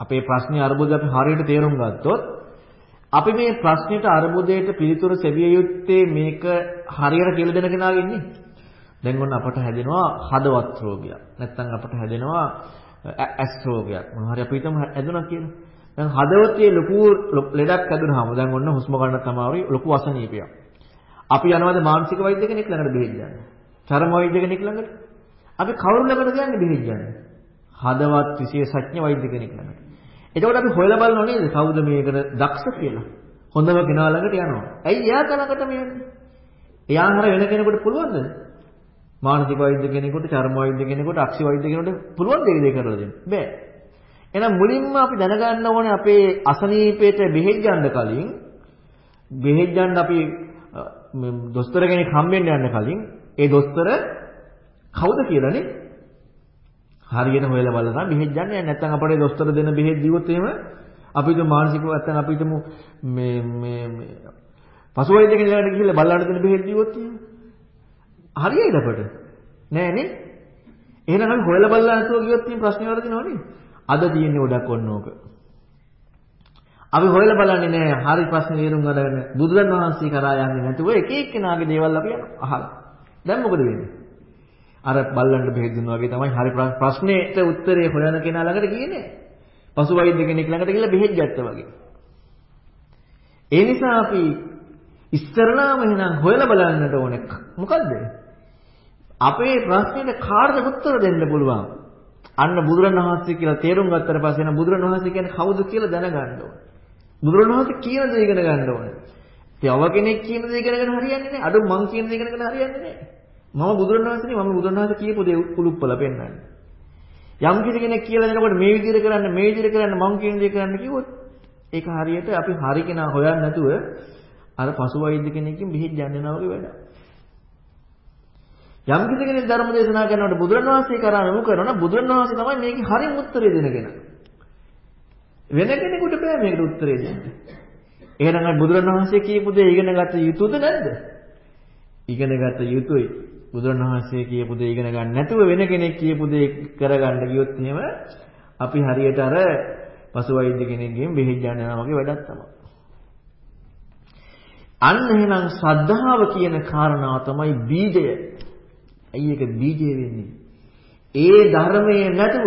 අපේ ප්‍රශ්නේ අරුබුද අපි හරියට තේරුම් ගත්තොත් අපි මේ ප්‍රශ්නෙට අරුබුදයට පිළිතුරු සෙවිය යුත්තේ මේක හරියට කියලා දෙන කෙනාගේ ඉන්නේ. දැන් ඔන්න අපට හැදෙනවා හදවත් රෝගයක්. නැත්නම් අපට හැදෙනවා ඇස් රෝගයක්. මොනවා හරි අපි හිතමු හැදුණා කියලා. දැන් හදවතේ ලොකු ලෙඩක් හැදුනහම දැන් ඔන්න හුස්ම ගන්න තමයි ලොකු අසනීපයක්. අපි යනවාද මානසික වෛද්‍ය කෙනෙක් ළඟට බෙහෙත් ගන්න. චර්ම වෛද්‍ය කෙනෙක් ළඟට. අපි කවුරු ළඟට ගන්නේ බෙහෙත් ගන්න? හදවත් විශේෂඥ වෛද්‍ය කෙනෙක් ළඟට. එතකොට අපි හොයලා බලනව නේද කවුද මේකට දක්ෂ කියලා. හොඳම කෙනා ළඟට යනවා. ඇයි එයා ළඟට මේ යන්නේ? එයා හර වෙන කෙනෙකුට පුළුවන්ද? මානසික වෛද්‍ය කෙනෙකුට, චර්ම වෛද්‍ය කෙනෙකුට, අක්ෂි වෛද්‍ය කෙනෙකුට පුළුවන් දෙයක් දෙක කරලා දෙන්න. බෑ. එහෙනම් මුලින්ම අපි දැනගන්න ඕනේ අපේ අසනීපයට බෙහෙත් ගන්න කලින් බෙහෙත් ගන්න අපි දොස්තර කෙනෙක් හම්බෙන්න යන්න කලින් ඒ දොස්තර කවුද කියලානේ හරියට හොයලා බලලා බෙහෙත් ගන්න යන්නේ නැත්නම් අපේ දොස්තර දෙන බෙහෙත් දීවොත් එහෙම අපිට මානසිකව නැත්නම් අපිට මේ මේ මේ පසුවයිද කෙනෙක්ට ගිහිල්ලා බල්ලාට දෙන බෙහෙත් දීවොත් එහෙම හරියයිද අපට නෑනේ එහෙනම් අපි හොයලා බලලා නැතුව ගියොත් මේ ප්‍රශ්නේ වලදිනවනේ අද තියෙන්නේ ගොඩක් ඔන්න ඕක. අපි හොයලා බලන්නේ නෑ හරි ප්‍රශ්නේ තේරුම් ගන්න බුදුරන් වහන්සේ කරා යන්නේ නැතුව එක එක්කෙනාගේ දේවල් අපි අහලා. දැන් මොකද වෙන්නේ? අර බල්ලන්ට බෙහෙත් දුන්නා වගේ තමයි හරි ප්‍රශ්නෙට උත්තරේ හොයන කෙනා ළඟට ගියේ පසු වෛද්‍ය කෙනෙක් ළඟට ගිහලා බෙහෙත් ගත්තා වගේ. ඒ නිසා අපි ඉස්තරලාම එහෙනම් හොයලා බලන්නට ඕනේ. මොකද්ද? අපේ ප්‍රශ්නෙට කාටද උත්තර දෙන්න පුළුවන්? අන්න බුදුරණවහන්සේ කියලා තේරුම් ගත්තට පස්සේ නම් බුදුරණවහන්සේ කියන්නේ කවුද කියලා දැනගන්න ඕනේ. බුදුරණවහන්සේ කියන දේ ඉගෙන ගන්න ඕනේ. තව කෙනෙක් කියන දේ ඉගෙනගෙන හරියන්නේ නැහැ. අද මං කියන දේ ඉගෙනගෙන හරියන්නේ නැහැ. මම බුදුරණවහන්සේ මම බුදුරණවහන්සේ කියපු දේ කුළුප්පල පෙන්නන්නේ. යම් කිසි කෙනෙක් කියලා දෙනකොට මේ විදිහට කරන්න මේ විදිහට කරන්න මං කියන දේ කරන්න කිව්වොත් ඒක හරියට අපි හරි කෙනා හොයන්නේ නැතුව අර පසු වෛද්‍ය කෙනෙක්ගෙන් බෙහෙත් යන්නේ නැහැ වගේ වැඩක්. යම් කිසි කෙනෙක් ධර්ම දේශනා කරනකොට බුදුරණවහන්සේ කරා නමු කරනවා බුදුරණවහන්සේ තමයි මේකේ හරිම උත්තරේ දෙන කෙනා. වෙන කෙනෙකුට බෑ මේකට උත්තරේ දෙන්න. එහෙනම් අර බුදුරණවහන්සේ කියපු දේ ඉගෙන ගත යුතුද නැද්ද? ඉගෙන ගත යුතුයි. බුදුරණවහන්සේ කියපු දේ ඉගෙන ගන්න නැතුව වෙන කෙනෙක් කියපු දේ කරගන්න ගියොත් එහෙම අපි හරියට අර පසුවෛද්‍ය කෙනෙක්ගෙන් බෙහෙත් ගන්න යනවා වගේ වැඩක් තමයි. අන්න එහෙනම් ශ්‍රද්ධාව කියන කාරණාව තමයි බීජය. ඇයි ඒක බීජය වෙන්නේ? ඒ ධර්මයේ නැතුව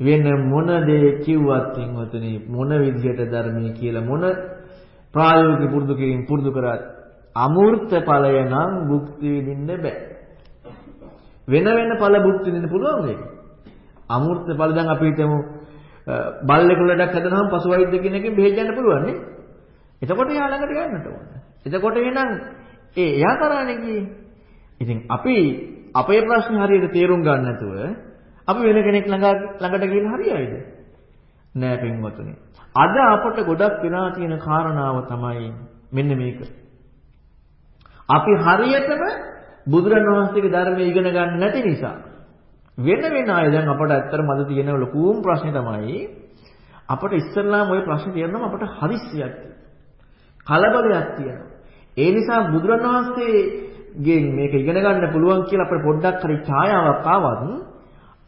වෙන මොන දේ කිව්වත් පින්වතුනි මොන විදිහට ධර්මයේ කියලා මොන ප්‍රායෝගික පුරුදු කිරීම පුරුදු කරත් අමූර්ත ඵලය නම් භුක්ති විඳින්න බෑ. වෙන වෙන ඵල භුක්ති විඳින්න පුළුවන් මේක. අමූර්ත ඵල දැන් අපි හිතමු බල්ලෙකු ලඩක් හදනහම පසු වෛද්‍ය කෙනෙක්ගෙන් බෙහෙත් ගන්න පුළුවන් නේ. එතකොට එයා ළඟට යන්නට ඕන. එතකොට එහෙනම් ඒ එයා කරන්නේ කී. ඉතින් අපි අපේ ප්‍රශ්නේ හරියට තේරුම් ගන්න නැතුව අපි වෙන කෙනෙක් ළඟ ළඟට ගිහින් හරියයිද? නෑ පින්වතුනි. අද අපට ගොඩක් වෙනා තියෙන කාරණාව තමයි මෙන්න මේක. අපි හරියටම බුදුරණවහන්සේගේ ධර්මය ඉගෙන ගන්න නැති නිසා වෙන වෙන අය දැන් අපට ඇත්තටම අද තියෙන ලොකුම ප්‍රශ්නේ තමයි අපට ඉස්සෙල්ලාම ওই ප්‍රශ්නේ තියෙනවා අපට හදිස්සියක් කලබලයක් තියෙනවා. ඒ නිසා බුදුරණවහන්සේගේ මේක ඉගෙන ගන්න පුළුවන් කියලා අපිට පොඩ්ඩක් හරි ඡායාවක් ආවත්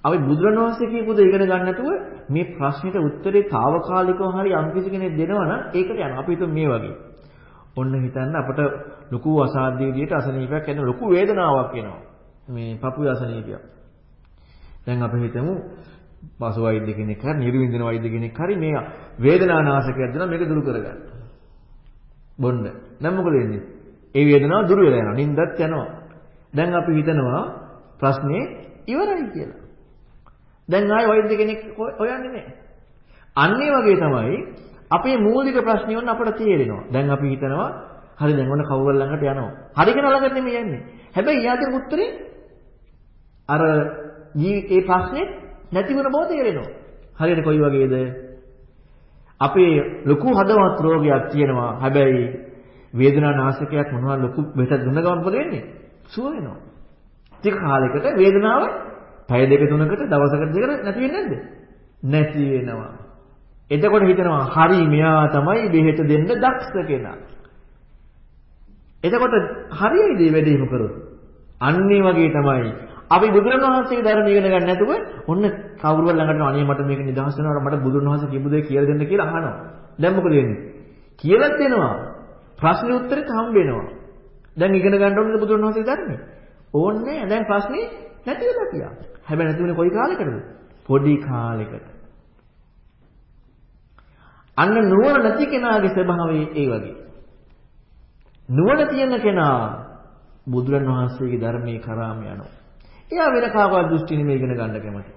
අපි බුදුරණවහන්සේ කියපු දේ ඉගෙන ගන්න නැතුව මේ ප්‍රශ්නෙට උත්තරේ తాවකාලිකව හරි යම් කිසි කෙනෙක් දෙනවනම් ඒකට යනවා. අපි හිතමු මේ වගේ. ඔන්න හිතන්න අපට ලොකු අසාධ්‍ය විදියට අසනීපයක් එන ලොකු වේදනාවක් එනවා. මේ පපුවේ අසනීපයක්. දැන් අපි හිතමු පසු වෛද්‍ය කෙනෙක් හරි නිර්වින්දන වෛද්‍ය කෙනෙක් හරි මේ වේදනානාශකයක් දෙනවා මේක දුරු කරගන්න. බොන්න. දැන් මොකද වෙන්නේ? ඒ වේදනාව දුරු වෙලා යනවා. නිින්දත් යනවා. දැන් අපි හිතනවා ප්‍රශ්නේ ඉවරයි කියලා. දැන් ආයෙ වෛද්‍ය කෙනෙක් හොයන්නේ නැහැ. අන්න ඒ වගේ තමයි අපේ මූලික ප්‍රශ්නේ වුණ අපට තේරෙනවා. දැන් අපි හිතනවා හරි දැන් ඔන්න කවුරු ළඟට යනවා. හරි කෙනා ළඟට නෙමෙයි යන්නේ. හැබැයි යාගේ උත්තරේ අර ඒ ප්‍රශ්නේ නැති වෙන බව තේරෙනවා. හරියට කොයි වගේද? අපේ ලොකු හදවත් රෝගයක් තියෙනවා. හැබැයි වේදනානාශකයක් මොනවා ලොකු වෙත දුන්න ගමන් මොකද වෙන්නේ? සුව වෙනවා. ටික කාලයකට වේදනාව පැය දෙක තුනකට දවසකට දෙකකට නැති වෙන්නේ නැද්ද? නැති වෙනවා. එතකොට හිතනවා හරි මෙයා තමයි බෙහෙත දෙන්න දක්ෂ කෙනා. එතකොට හරියයිද මේ වැඩේම කරොත්? අන්නේ වගේ තමයි අපි බුදුරණවහන්සේගේ ධර්ම ඉගෙන ගන්න නැතුව ඔන්න කවුරුව ළඟට අනේ මට මේක නිදහස් වෙනවා මට බුදුරණවහන්සේ කියපු දේ කියලා දෙන්න කියලා අහනවා. දැන් මොකද වෙන්නේ? කියලා දෙනවා. ප්‍රශ්නේ උත්තරෙත් හම්බ වෙනවා. දැන් ඉගෙන ගන්න ඕනේ බුදුරණවහන්සේගේ ධර්මය. ඕන්නේ දැන් ප්‍රශ්නේ නැති වෙලා තියා. හැබැයි නැති වෙන්නේ කොයි කාලෙකටද? පොඩි කාලෙකට. අන්න නුවණ නැති කෙනාගේ ස්වභාවය ඒ වගේ. නුවණ තියෙන කෙනා බුදුරණවහන්සේගේ ධර්මයේ කරාම යනවා. එයා වෙන කාගවත් දෘෂ්ටි නෙමෙයි ඉගෙන ගන්න කැමති.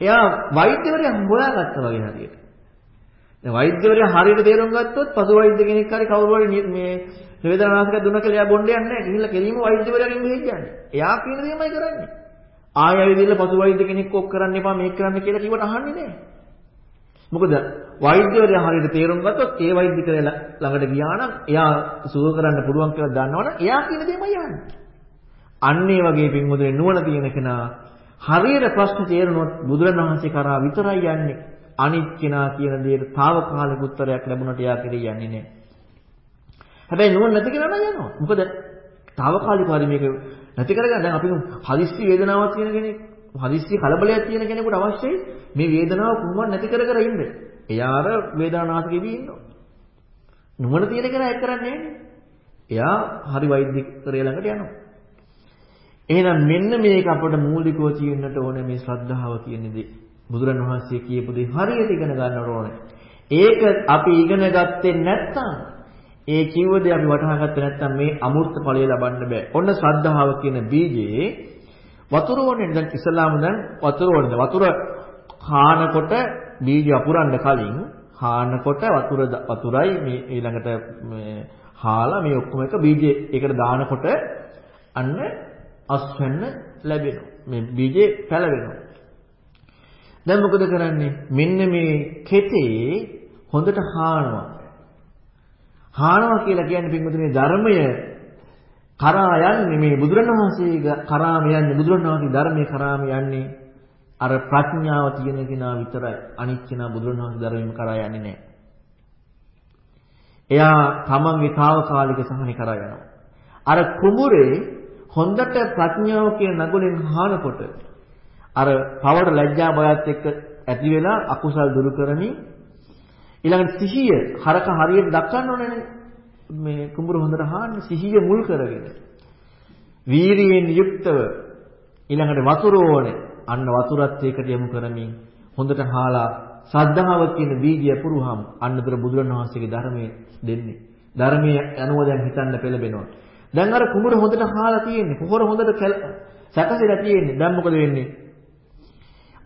එයා වෛද්‍යවරයා හොයාගත්තා වගේ හරියට. දැන් වෛද්‍යවරයා හරියට තේරුම් ගත්තොත් පසු වෛද්‍ය කෙනෙක් හරි කවුරු හරි මේ වේදනානාශක දුන්න කියලා එයා බොණ්ඩ යන්නේ නැහැ. ගිහිල්ලා කෙලින්ම වෛද්‍යවරයාගෙන් මෙහෙ කියන්නේ. එයා කියන දේමයි කරන්නේ. ආය ඇවිදilla පසු වෛද්‍ය කෙනෙක් ඔක් කරන්න එපා මේක කරන්න කියලා කිව්වට අහන්නේ නැහැ. මොකද වෛද්‍යවරයා හරියට තේරුම් ගත්තොත් ඒ වෛද්‍ය කෙනා ළඟට ගියා නම් එයා සුව කරන්න පුළුවන් කියලා දන්නවනම් එයා කියන දේමයි අහන්නේ. අන්න ඒ වගේ පින්වතුනි නුවණ තියෙන කෙනා හරියට ප්‍රශ්න තේරුනොත් බුදුරණවහන්සේ කරා විතරයි යන්නේ. අනිත් කෙනා කියන දේට తాවකාලික උත්තරයක් ලැබුණට එයා කෙරේ යන්නේ නැහැ. හැබැයි නුවණ නැති කෙනා නම් යනවා. මොකද తాවකාලිකව හරි මේක නැති කරගන්න දැන් අපි හදිස්සි වේදනාවක් තියෙන කෙනෙක් හදිස්සි කලබලයක් තියෙන කෙනෙකුට අවශ්‍යයි මේ වේදනාව කුමක් නැති කර කර ඉන්න. එයා අර වේදනානාශක වෙවි ඉන්නවා. නුවණ තියෙන කෙනා ඒක කරන්නේ එයා හරි වෛද්‍යකරය ළඟට යනවා. එහෙනම් මෙන්න මේක අපට මූලිකව තියෙන්නට ඕනේ මේ ශ්‍රද්ධාව කියන දේ. බුදුරණවහන්සේ කියපු දේ හරියට ඉගෙන ගන්න ඕනේ. ඒක අපි ඉගෙන ගත්තේ නැත්නම් ඒ කිව්ව දේ අපි වටහා ගත්තේ නැත්නම් මේ අමෘත ඵලය ලබන්න බෑ. ඔන්න ශ්‍රද්ධාව කියන බීජේ වතුර වනේ දැන් ඉස්ලාම දැන් වතුර වනේ වතුර කානකොට බීජ අපුරන්න කලින් කානකොට වතුර වතුරයි මේ ඊළඟට මේ හාලා මේ ඔක්කොම එක බීජේ ඒකට දානකොට අන්න අස්වැන්න ලැබෙනවා. මේ බීජේ පැලවෙනවා. දැන් මොකද කරන්නේ? මෙන්න මේ කෙතේ හොඳට හානවා. හානවා කියලා කියන්නේ පින්වතුනි ධර්මය කරා යන්නේ මේ බුදුරණවහන්සේ කරාම යන්නේ බුදුරණවහන්සේ ධර්මයේ කරාම යන්නේ අර ප්‍රඥාව තියෙන කෙනා විතරයි. අනිත් කෙනා බුදුරණවහන්සේ ධර්මයෙන් කරා යන්නේ නැහැ. එයා තමන්ගේ తాවකාලික සහනේ කරා යනවා. අර කුඹුරේ හොඳට ප්‍රඥාව කියන නගුලෙන් හානකොට අර පවර ලැජ්ජා බයත් එක්ක ඇති වෙලා අකුසල් දුරු කරමින් ඊළඟට සිහිය හරක හරියට දක්වන්න ඕනේ මේ කුඹුර හොඳට හාන්නේ සිහිය මුල් කරගෙන වීරියෙන් යුක්තව ඊළඟට වතුර ඕනේ. අන්න වතුරත් ඒකට යොමු කරමින් හොඳට හාලා සද්ධාව කියන බීජය පුරුහම් අන්නතර බුදුරණවහන්සේගේ ධර්මයේ දෙන්නේ. ධර්මයේ අනුව දැන් හිතන්න පෙළඹෙනවා. දැන් අර කුඹුර හොඳට හාලා තියෙන්නේ. පොහොර හොඳට සැකසෙලා තියෙන්නේ. දැන් මොකද වෙන්නේ?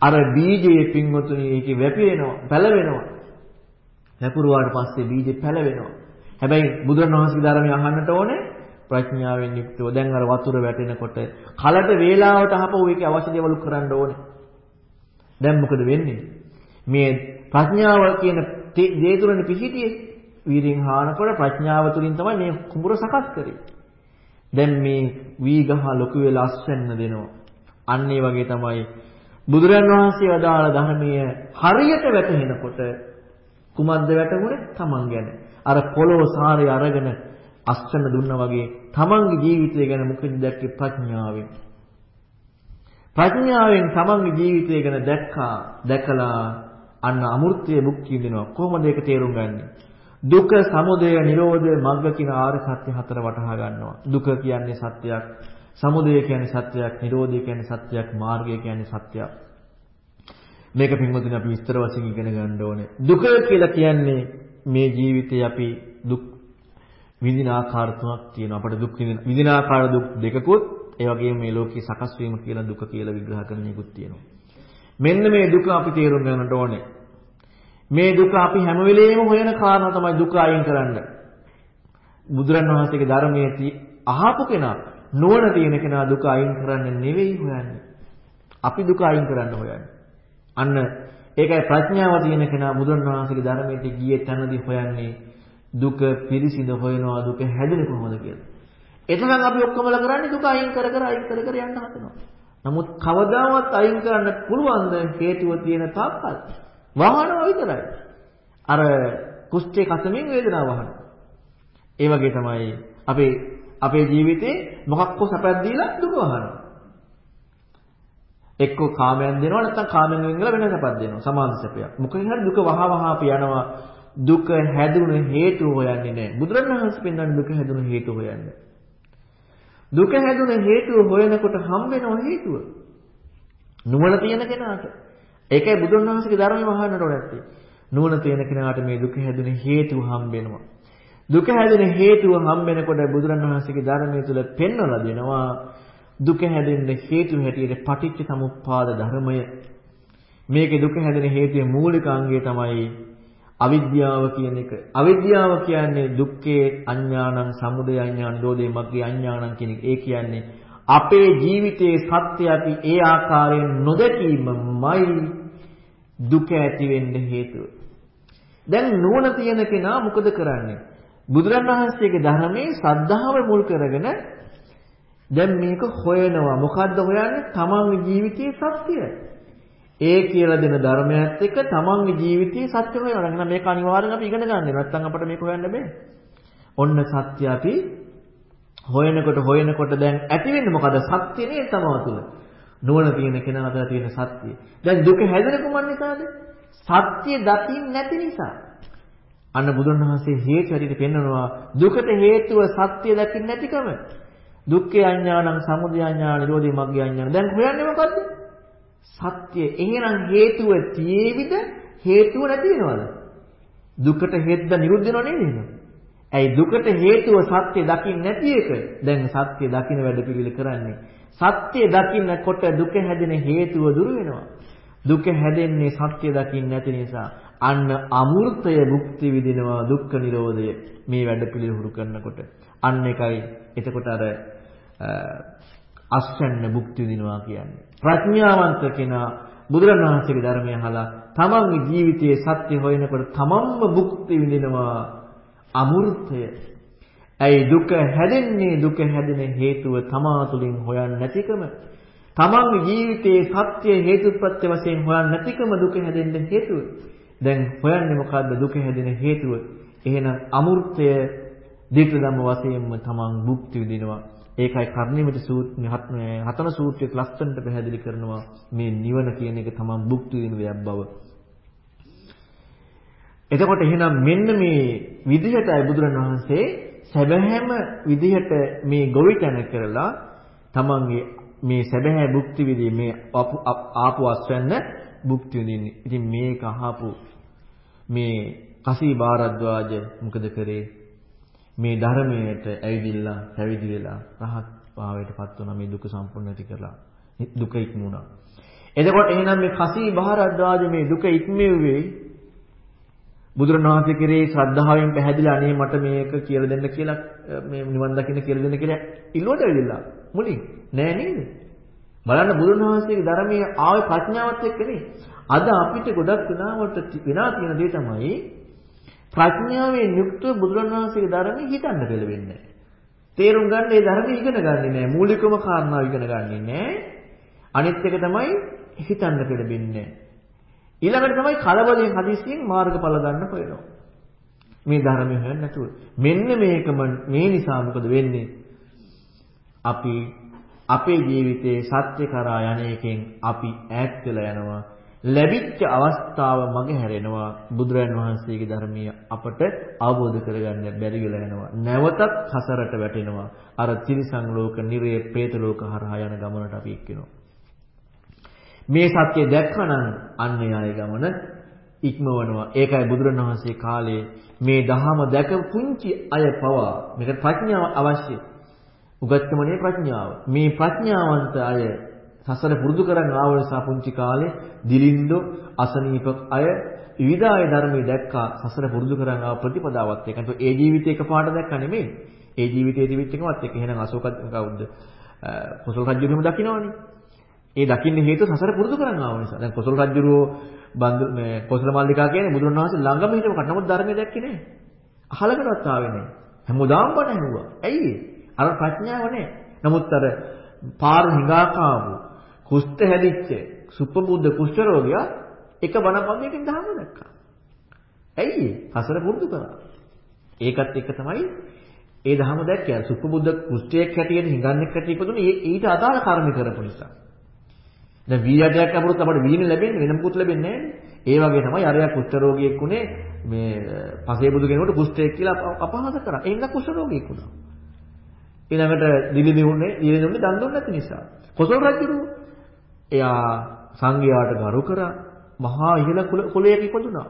අර බීජයේ පින්වතුනි ඒකේ වැපිරෙනවා පැලවෙනවා. වැපුරුවාට පස්සේ බීජේ පැලවෙනවා. හැබැයි බුදුරණවහන්සේගේ ධර්මය අහන්නට ඕනේ ප්‍රඥාවෙන් යුක්තව දැන් අර වතුර වැටෙනකොට කලට වේලාවට අහපුව ඒකේ අවශ්‍ය දේවල් කරන්න ඕනේ. දැන් මොකද වෙන්නේ? මේ ප්‍රඥාව කියන දේ තුරනේ පිහිටියේ. වීරියෙන් හානකොට ප්‍රඥාව තුලින් තමයි මේ කුඹුර සකස් කරේ. දැන් මේ වී ගහ ලොකු වෙලා අස්වැන්න දෙනවා. අන්න ඒ වගේ තමයි බුදුරන් වහන්සේ වදාළ ධර්මයේ හරියට වැටහෙනකොට කුමද්ද වැටුනේ? Taman ගැන. අර පොළොව සාරය අරගෙන අස්වැන්න දුන්නා වගේ තමන්ගේ ජීවිතය ගැන මොකද දැක්කේ ප්‍රඥාවෙන්. ප්‍රඥාවෙන් තමන්ගේ ජීවිතය ගැන දැක්කා දැකලා අන්න අමෘතයේ භුක්ති විඳිනවා. කොහොමද ඒක තේරුම් ගන්නේ? දුක, සමුදය, නිරෝධ, මග්ග කියන ආර්ය සත්‍ය හතර වටහා ගන්නවා. දුක කියන්නේ සත්‍යයක්, සමුදය කියන්නේ සත්‍යයක්, නිරෝධය කියන්නේ සත්‍යයක්, මාර්ගය කියන්නේ සත්‍යයක්. මේක පින්වතුනි අපි විස්තර වශයෙන් ඉගෙන ගන්න ඕනේ. දුක කියලා කියන්නේ මේ ජීවිතේ අපි දුක් විඳින ආකාර තුනක් තියෙනවා. අපට දුක් විඳින ආකාර දුක් දෙකකුත් ඒ වගේම මේ ලෝකේ සකස් වීම කියලා දුක කියලා විග්‍රහ කරන එකකුත් තියෙනවා. මෙන්න මේ දුක අපි තේරුම් ගන්නට ඕනේ. මේ දුක අපි හැම වෙලෙම හොයන කාරණා තමයි දුක අයින් කරන්න. බුදුරණවහන්සේගේ ධර්මයේ අහපු කෙනා නුවණ තියෙන කෙනා දුක අයින් කරන්න නෙවෙයි හොයන්නේ. අපි දුක අයින් කරන්න හොයන්නේ. අන්න ඒකයි ප්‍රඥාව තියෙන කෙනා බුදුරණවහන්සේගේ ධර්මයට ගියේ තැනදී හොයන්නේ දුක පිරිසිඳ හොයනවා දුක හැදෙන්නේ කොහොමද කියලා. එතකන් අපි ඔක්කොමල කරන්නේ දුක අයින් කර කර අයින් කර කර යන්න හදනවා. නමුත් කවදාවත් අයින් කරන්න පුළුවන් හේතුව තියෙන තාක්කල් වහනවා විතරයි. අර කුෂ්ඨේ කසමින් වේදනාව වහනවා. ඒ වගේ තමයි අපේ අපේ ජීවිතේ මොකක්කෝ සැපයක් දීලා දුක වහනවා. එක්ක කාමයන් දෙනවා නැත්නම් කාමෙන් වෙන් වෙලා වෙන සැපක් දෙනවා. සමාන සැපයක්. මොකකින් හරි දුක වහ වහ අපි යනවා. දුක හැදුණු හේතුව හොයන්නේ නැහැ. බුදුරණවහන්සේ පෙන්වන්නේ දුක හැදුණු හේතුව හොයන්නේ. දුක හැදුණු හේතුව හොයනකොට හම්බ වෙනව හේතුව. නුවණ තියෙන කෙනාට. ඒකයි බුදුරණවහන්සේගේ ධර්මය වහන්නට ඕනේ නැත්තේ. නුවණ තියෙන කෙනාට මේ දුක හැදුණු හේතුව හම්බ වෙනවා. දුක හැදෙන හේතුව හම්බ වෙනකොට බුදුරණවහන්සේගේ ධර්මය තුල පෙන්වලා දෙනවා දුක හැදෙන්න හේතු හැටියට පටිච්ච සමුප්පාද ධර්මය මේකේ දුක හැදෙන හේතුවේ මූලික අංගය තමයි අවිද්‍යාව කියන එක. අවිද්‍යාව කියන්නේ දුක්ඛේ අඥානං, සමුදය අඥාන, නිරෝධේ මග්ගේ අඥානං කියන එක. ඒ කියන්නේ අපේ ජීවිතයේ සත්‍ය අපි ඒ ආකාරයෙන් නොදැකීමමයි දුක ඇති වෙන්න හේතුව. දැන් නුවණ තියෙන කෙනා මොකද කරන්නේ? බුදුරණවහන්සේගේ ධර්මයේ ශ්‍රද්ධාව මුල් කරගෙන දැන් මේක හොයනවා. මොකද්ද හොයන්නේ? තමන්ගේ ජීවිතයේ සත්‍යය. ඒ කියලා දෙන ධර්මයත් එක්ක තමන්ගේ ජීවිතයේ සත්‍ය හොයනවා. එහෙනම් මේක අනිවාර්යෙන් අපි ඉගෙන ගන්න ඕනේ. නැත්නම් අපිට මේක හොයන්න බෑ. ඔන්න සත්‍ය අපි හොයනකොට හොයනකොට දැන් ඇති වෙන්නේ මොකද? සත්‍ය නේ තමව තුළ. නුවණ තියෙන කෙනා අතර තියෙන සත්‍ය. දැන් දුක හැදෙන කුමන් නිසාද? සත්‍ය දකින්න නැති නිසා. අන්න බුදුරණවහන්සේ හේතු හැටියට පෙන්වනවා දුකට හේතුව සත්‍ය දකින්න නැතිකම. දුක්ඛේ අඥානං සමුදය අඥාන නිරෝධේ මග්ගේ අඥාන. දැන් හොයන්නේ මොකද්ද? සත්‍ය. එහෙනම් හේතුව තියේවිද හේතුව නැති වෙනවද? දුකට හේතුව නිරුද්ධ වෙනව නේද? ඇයි දුකට හේතුව සත්‍ය දකින්න නැති එක දැන් සත්‍ය දකින්න වැඩ පිළිවිල කරන්නේ. සත්‍ය දකින්නකොට දුක හැදෙන හේතුව දුර වෙනවා. දුක හැදෙන්නේ සත්‍ය දකින්න නැති නිසා. අන්න අමෘතය භුක්ති විඳිනවා දුක්ඛ නිරෝධය මේ වැඩ පිළිවෙල හුරු කරනකොට. අන්න එකයි එතකොට අර අස්වැන්න භුක්ති විඳිනවා කියන්නේ. ප්‍රඥාවන්ත කෙනා බුදුරණවහන්සේගේ ධර්මය අහලා තමන්ගේ ජීවිතයේ සත්‍ය හොයනකොට තමන්ම භුක්ති විඳිනවා අමෘතය. ඇයි දුක හැදෙන්නේ දුක හැදෙන හේතුව තමා තුළින් හොයන්නේ නැතිකම. තමන්ගේ ජීවිතයේ සත්‍ය හේතුප්‍රත්‍ය වශයෙන් හොයන්නේ නැතිකම දුක හැදෙන්න හේතුව. දැන් හොයන්නේ මොකද්ද දුක හැදෙන හේතුව? එහෙනම් අමෘතය දීර්ඝ ධම්ම වශයෙන්ම තමන් භුක්ති විඳිනවා. ඒකයි කර්ණිමිත සූත්‍රය හතන සූත්‍රයේ ලස්සනට පැහැදිලි කරනවා මේ නිවන කියන එක තමන් භුක්ති විඳින දෙයක් බව. එතකොට එහෙනම් මෙන්න මේ විදිහටයි බුදුරණවහන්සේ සැබෑම විදිහට මේ ගොවිතැන කරලා තමන්ගේ මේ සැබෑ භුක්ති විඳි මේ ආපු අස්වැන්න භුක්ති විඳින්නේ. ඉතින් මේක අහපු මේ කසී බාරද්වාජ මොකද කරේ? මේ ධර්මයට ඇවිදිලා පැවිදි වෙලා රහත් භාවයටපත් වුණා මේ දුක සම්පූර්ණ නැති කරලා. දුක ඉක්මුණා. එතකොට එහෙනම් මේ කසී බාරද්වාජ මේ දුක ඉක්මෙව්වේ බුදුරණවහන්සේ කෙරේ ශ්‍රද්ධාවෙන් පැහැදිලා අනේ මට මේක කියලා දෙන්න කියලා මේ නිවන් දකින්න කියලා දෙන්න කියලා ඉල්ලුවට ඇවිදලා මුලින්. නෑ නේද? බලන්න බුදුරණවහන්සේගේ ධර්මයේ ආවේ ප්‍රඥාවත් එක්ක නේ අද අපිට ගොඩක් වෙනාවට වෙනා තියෙන දේ තමයි ප්‍රඥාවෙන් යුක්තව බුදුරණවහන්සේගේ ධර්මයේ හිතන්න පෙළවෙන්නේ තේරුම් ගන්න ඒ ධර්මයේ ඉගෙන ගන්නේ නෑ මූලිකම කාරණා ඉගෙන ගන්නේ නෑ අනිත් එක තමයි හිතන්න පෙළඹෙන්නේ ඊළඟට තමයි කලබලෙන් හදිස්සියෙන් මාර්ගඵල ගන්න හොයනවා. මේ ධර්මය හොයන්න නැතුව. මෙන්න මේකම මේ නිසා මොකද වෙන්නේ? අපි අපේ ජීවිතයේ සත්‍ය කරා යන එකෙන් අපි ඈත් වෙලා යනවා. ලැබිච්ච අවස්ථාව මගේ හැරෙනවා බුදුරන් වහන්සේගේ ධර්මීය අපට අවබෝධ කරගන්න බැරි වෙලා යනවා නැවතත් හසරට වැටෙනවා අර තිරිසන් ලෝක, නිරේ, പ്രേත ලෝක හරහා යන ගමනට අපි එක්කෙනවා මේ සත්‍ය දැක්කනම් අන්නේ ආය ගමන ඉක්මවනවා. ඒකයි බුදුරණවහන්සේ කාලේ මේ දහම දැක පුංචි අය පවා මේකට ප්‍රඥාව අවශ්‍යයි. උගත්කමනේ ප්‍රඥාව. මේ ප්‍රඥාවන්ත අය සසර පුරුදු කරන් ආව නිසා පුංචි කාලේ දිලින්දෝ අසනීප අය විවිධ ආය ධර්මයේ දැක්කා සසර පුරුදු කරන් ආව ප්‍රතිපදාවත් එක්ක. ඒ ජීවිතේ එකපාරට දැක්කා නෙමෙයි. ඒ ජීවිතයේ තිබිච්ච එකවත් එක්ක. එහෙනම් අශෝක කවුද? කුසල රජුගෙම දකින්නවනේ. ඒ දකින්න හේතුව සසර පුරුදු කරන් ආව නිසා. දැන් කොසල් රජුරෝ බන්දු මේ කොසල මල්ලිකා කියන්නේ බුදුන් වහන්සේ ළඟම හිටපු කට නමුත් ධර්මය දැක්කේ නැහැ. අහලකටවත් ආවේ නැහැ. හැමදාම බණ ඇහුවා. ඇයි අර ප්‍රඥාව නැහැ. නමුත් අර පාර හිඟාකාවු කුෂ්ඨ හැදිච්ච සුපබුද්ධ කුෂ්ඨ රෝගියා එක බණ පදයකින් ධර්ම දැක්කා. ඇයි හසර පුරුදු කරා. ඒකත් එක තමයි ඒ ධර්ම දැක්කේ. සුපබුද්ධ කුෂ්ඨයක් හැටියට හිඟන්නෙක් හැටියට ඉපදුනේ ඊට අදාළ කර්ම කරපු නිසා. දැන් වීර්යයක් ලැබුණොත් අපිට වීර්ය ලැබෙන්නේ වෙන මොකුත් ලැබෙන්නේ නැහැ ඒ වගේ තමයි අරයා කුෂ්ඨ රෝගියෙක් උනේ මේ පසේ බුදු කෙනෙකුට කුෂ්ඨයක් කියලා අපහාස කරා. ඒ නිසා කුෂ්ඨ රෝගියෙක් වුණා. ඊළඟට දිලිදි උන්නේ දිලිදි උන්නේ දන් දුන්නේ නැති නිසා. කොසල් රජු එයා සංඝයාට ගරු කරා මහා ඉහළ කුලයක ඉපදුනා.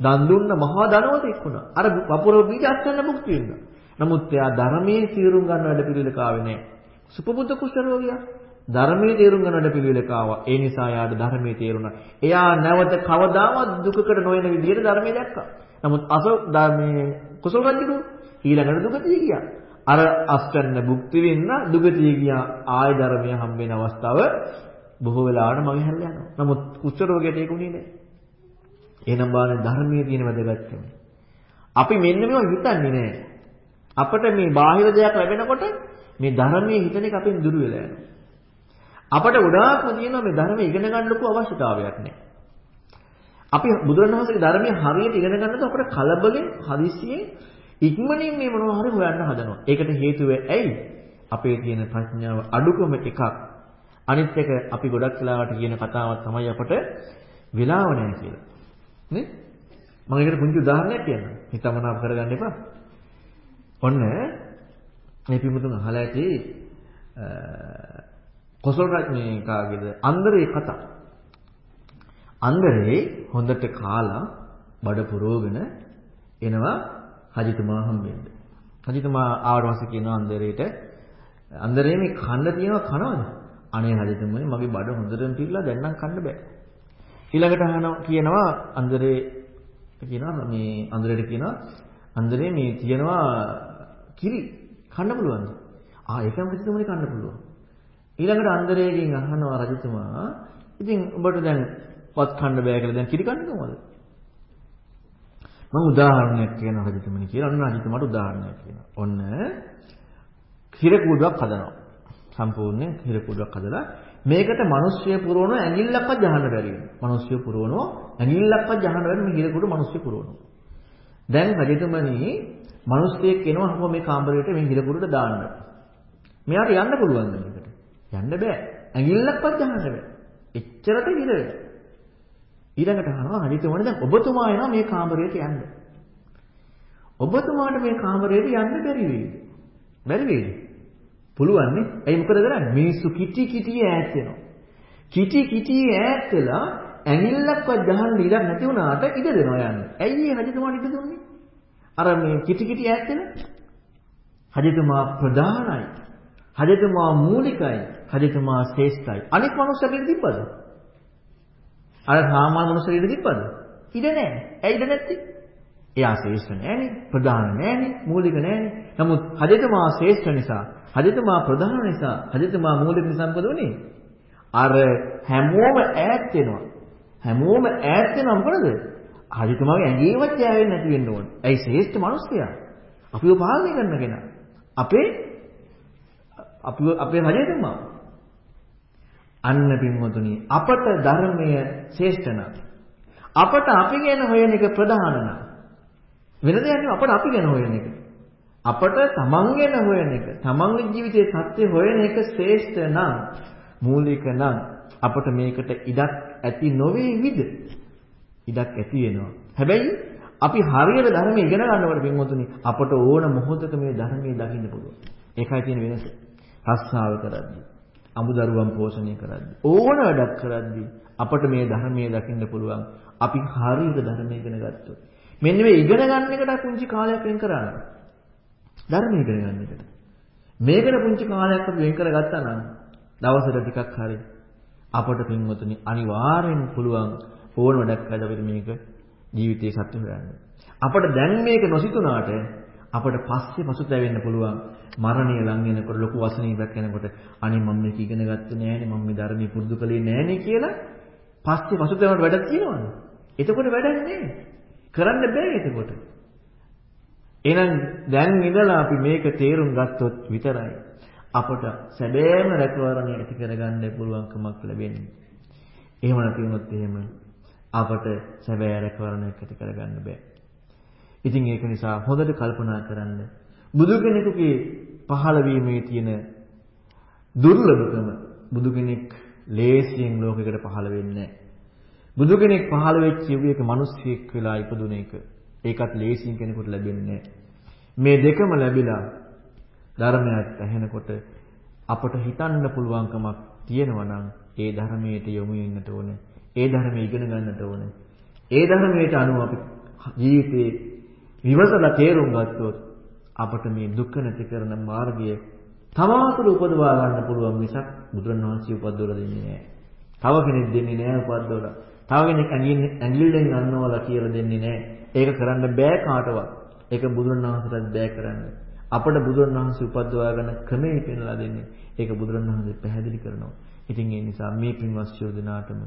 දන් දුන්න මහා ධනවතෙක් වුණා. අර වපුර බීජ අත්දැන්න මුක්ති වෙනවා. නමුත් එයා ධර්මයේ තීරුම් ගන්න වැඩ පිළිවෙලක ආවේ නැහැ. සුපබුද්ධ කුෂ්ඨ රෝගියා ධර්මයේ තේරුම් ගන්නට පිළිවෙලක ආවා. ඒ නිසා යාට ධර්මයේ තේරුණා. එයා නැවත කවදාවත් දුකකට නොයන විදිහට ධර්මයේ දැක්කා. නමුත් අස ධර්මයේ කුසල රජු ඊළඟට දුගතිය ගියා. අර අස්තන්න භුක්ති වෙන්න දුගතිය ගියා. ආය ධර්මය හම්බ වෙන අවස්ථාව බොහෝ වෙලාවට මගේ හැරලා යනවා. නමුත් කුෂ්ඨ රෝගයට ඒක උනේ නැහැ. එහෙනම් බාන ධර්මයේ තියෙන වැදගත්කම. අපි මෙන්න මේවා හිතන්නේ නැහැ. අපිට මේ බාහිර දෙයක් ලැබෙනකොට මේ ධර්මයේ හිතන එක අපෙන් දුර වෙලා යනවා. අපට ගොඩාක්ම තියෙනවා මේ ධර්මය ඉගෙන ගන්න ලොකු අවශ්‍යතාවයක් නැහැ. අපි බුදුරණවහන්සේගේ ධර්මය හරියට ඉගෙන ගන්නකොට අපට කලබලෙන් හදිස්සියෙන් ඉක්මනින් මේ මොනවා හරි හොයන්න හදනවා. ඒකට හේතුව ඇයි? අපේ තියෙන ප්‍රඥාව අඩුකම එකක්. අනිත් එක අපි ගොඩක් වෙලාවට කියන කතාවක් තමයි අපට වෙලාව නැහැ කියලා. නේ? මම ඒකට පුංචි උදාහරණයක් කියන්නම්. හිතමනාප කරගන්න එපා. ඔන්න මේ පිමුතුන් අහලා ඇති කොසල් රජ මේ කාගේද අන්දරේ කතා. අන්දරේ හොඳට කාලා බඩ පුරවගෙන එනවා රජතුමා හම්බෙන්න. රජතුමා ආවට පස්සේ කියනවා අන්දරේට අන්දරේ මේ කන්න තියෙනවා කනවද? අනේ රජතුමනි මගේ බඩ හොඳටම පිරලා දැන් නම් කන්න බෑ. ඊළඟට අහනවා කියනවා අන්දරේ කියනවා මේ අන්දරේට කියනවා අන්දරේ මේ තියෙනවා කිරි කන්න පුළුවන්ද? ආ ඒකම රජතුමනි කන්න පුළුවන්. ඊළඟට අන්දරේගෙන් අහනවා රජතුමා ඉතින් ඔබට දැන් වත් කන්න බෑ කියලා දැන් කිරි කන්න කොහොමද? මම උදාහරණයක් කියනවා රජතුමනි කියලා. අන්න රජතුමාට උදාහරණයක් කියනවා. ඔන්න හිර කූඩුවක් හදනවා. සම්පූර්ණයෙන් හිර කූඩුවක් හදලා මේකට මිනිස්සු පුරවන ඇඟිල්ලක්වත් ජහන්න බැරි වෙනවා. මිනිස්සු පුරවනවා ඇඟිල්ලක්වත් ජහන්න බැරි මේ හිර කූඩු මිනිස්සු පුරවනවා. දැන් රජතුමනි මිනිස්සෙක් එනවා අපෝ මේ කාමරයට මේ හිර කූඩුවට දාන්න. මෙයාට යන්න පුළුවන්ද මේකට? යන්න බෑ. ඇඟිල්ලක්වත් ජහන්න බෑ. එච්චරට හිර වෙලා. ඊළඟට අහනවා රජතුමනි දැන් ඔබතුමා එනවා මේ කාමරයට යන්න. ඔබතුමාට මේ කාමරයට යන්න බැරි වෙයිද? බැරි වෙයිද? පුළුවන් නේ. ඇයි මොකද කරන්නේ? මිනිස්සු කිටි කිටි ඈත් වෙනවා. කිටි කිටි ඈත් වෙලා ඇඟිල්ලක්වත් ගහන්න ඉඩක් නැති වුණාට ඉඩ දෙනවා යන්න. ඇයි මේ රජතුමාට ඉඩ දුන්නේ? අර මේ කිටි කිටි ඈත් වෙලා රජතුමා ප්‍රධානයි. රජතුමා මූලිකයි. රජතුමා ශ්‍රේෂ්ඨයි. අනෙක් මනුස්සයෙක් තිබ්බද? අර සාමාන්‍ය මනුස්සයෙක් ඉඩ තිබ්බද? ඉඩ නැහැ. ඇයි ඉඩ නැත්තේ? එයා ශ්‍රේෂ්ඨ නෑනේ, ප්‍රධාන නෑනේ, මූලික නෑනේ. නමුත් රජතුමා ශ්‍රේෂ්ඨ නිසා හදිතමා ප්‍රධාන නිසා හදිතමා මූලික නිසා මොකද උනේ? අර හැමෝම ඈත් වෙනවා. හැමෝම ඈත් වෙනවා මොකද? හදිතමාගේ ඇඟේවත් යාවෙන්නේ නැති වෙන්න ඕන. ඇයි ශ්‍රේෂ්ඨ මිනිස්සයා? අපිව පාලනය කරන කෙනා. අපේ අපිව අපේ හදිතමා. අන්න පින්වතුනි අපට ධර්මය ශ්‍රේෂ්ඨ නම් අපට අපි ගැන හොයන එක ප්‍රධාන නම් වෙන දෙයක් නෙවෙයි අපට අපි ගැන හොයන එක. අපට තමන් ගැන හොයන එක, තමන්ගේ ජීවිතයේ සත්‍ය හොයන එක ශ්‍රේෂ්ඨ නම්, මූලික නම් අපට මේකට ඉඩක් ඇති නොවේ විද. ඉඩක් ඇති වෙනවා. හැබැයි අපි හරියට ධර්මය ඉගෙන ගන්නකොට පින්වතුනි අපට ඕන මොහොතක මේ ධර්මයේ දකින්න පුළුවන්. ඒකයි තියෙන වෙනස. රස්සාව කරද්දී, අමුදරුවන් පෝෂණය කරද්දී, ඕන වැඩක් කරද්දී අපට මේ ධර්මයේ දකින්න පුළුවන්. අපි හරියට ධර්මය ඉගෙන ගත්තොත්. මෙන්න මේ ඉගෙන ගන්න එකට පුංචි කාලයක් වෙන් කරනවා. ධර්ම ඉගෙන ගන්න එකට. මේකට පුංචි කාලයක් අපි වෙන් කරගත්තා නම් දවසට ටිකක් හරි අපට පින්වතුනි අනිවාර්යෙන් පුළුවන් ඕන වැඩක් කරලා අපිට මේක ජීවිතේ සත්‍ය හොයන්න. අපට දැන් මේක නොසිතුනාට අපට පස්සේ පසුතැවෙන්න පුළුවන් මරණය ලඟ වෙනකොට ලොකු වසනීපයක් එනකොට අනේ මම මේක ඉගෙන ගත්තේ නෑනේ මම මේ ධර්මයේ පුරුදු කළේ නෑනේ කියලා පස්සේ පසුතැවෙනට වැඩක් තියෙනවද? එතකොට වැඩක් නෑ. කරන්න බෑ එතකොට. එහෙනම් දැන් ඉඳලා අපි මේක තේරුම් ගත්තොත් විතරයි අපට සැබෑම රැකවරණය ඇති කරගන්න පුළුවන්කමක් ලැබෙන්නේ. එහෙම නැති වුණොත් එහෙම අපට සැබෑ රැකවරණයක් ඇති කරගන්න බෑ. ඉතින් ඒක නිසා හොඳට කල්පනා කරන්න. බුදු කෙනෙකුගේ පහළ වීමේ තියෙන දුර්ලභකම බුදු කෙනෙක් ලේසියෙන් ලෝකයකට පහළ වෙන්නේ නැහැ. බුදු කෙනෙක් පහළ වෙච්ච එක මිනිස්සෙක් වෙලා ඉපදුන එක ඒකත් ලේසියෙන් කෙනෙකුට ලැබෙන්නේ මේ දෙකම ලැබිලා ධර්මයක් ඇහෙනකොට අපට හිතන්න පුළුවන්කමක් තියෙනවා නම් ඒ ධර්මයට යොමු වෙන්නට ඕනේ. ඒ ධර්මය ඉගෙන ගන්නට ඕනේ. ඒ ධර්මයට අනුව අපි ජීවිතේ විවසලා තේරුම් ගත්තොත් අපට මේ දුක නැති කරන මාර්ගය තමාතුළ උපදවා ගන්න පුළුවන් මිසක් බුදුරණවහන්සේ උපදවලා දෙන්නේ නැහැ. තව කෙනෙක් දෙන්නේ නැහැ උපදවලා. තව කෙනෙක් ඇඟිල්ලෙන් අන්නවලා කියලා දෙන්නේ නැහැ. ඒක කරන්න බෑ කාටවත්. ඒක බුදුරණවහන්සේටත් බෑ කරන්න. අපට බුදුරණවහන්සේ උපද්දවා ගන්න ක්‍රමයේ පෙන්ලා දෙන්නේ. ඒක බුදුරණවහන්සේ පැහැදිලි කරනවා. ඉතින් ඒ නිසා මේ පින්වත් ශෝධනාටම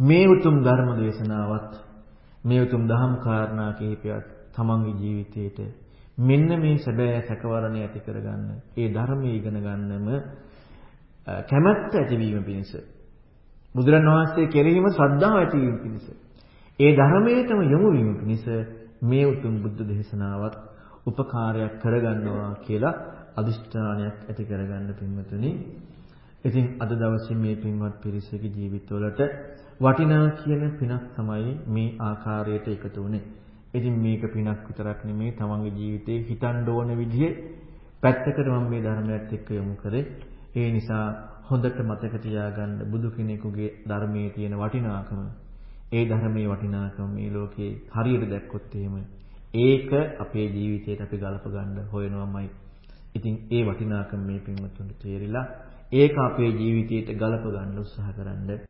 මේ උතුම් ධර්ම දේශනාවත් මේ උතුම් දහම් කාරණා කිහිපයක් තමන්ගේ ජීවිතේට මෙන්න මේ සැබෑ සැකවරණය ඇති කරගන්න ඒ ධර්මයේ ඉගෙන ගන්නම කැමැත්ත ඇතිවීම පිණිස බුදුරණවහන්සේ කෙරෙහිම ශ්‍රද්ධාව ඇතිවීම පිණිස ඒ ධර්මයටම යොමු වීම පිණිස මේ උතුම් බුද්ධ දේශනාවත් උපකාරයක් කරගන්නවා කියලා අදිෂ්ඨානයක් ඇති කරගන්න පින්වතුනි ඉතින් අද දවසේ මේ පින්වත් පිරිසගේ ජීවිතවලට වටිනා කියන පිනක් තමයි මේ ආකාරයට එකතු වුනේ. ඉතින් මේක පිනක් විතරක් නෙමේ තමන්ගේ ජීවිතේ හිතන්න ඕන විදිහේ පැත්තකට මම මේ ධර්මයත් එක්ක යොමු කරේ. ඒ නිසා හොඳට මතක තියාගන්න බුදු කෙනෙකුගේ ධර්මයේ තියෙන වටිනාකම. ඒ ධර්මයේ වටිනාකම මේ ලෝකේ හරියට දැක්කොත් එහෙම ඒක අපේ ජීවිතයට අපි ගලප ගන්න හොයනවාමයි. ඉතින් ඒ වටිනාකම මේ පින්වත්තුන්ට තේරිලා ඒක අපේ ජීවිතයට ගලප ගන්න උත්සාහ කරන්න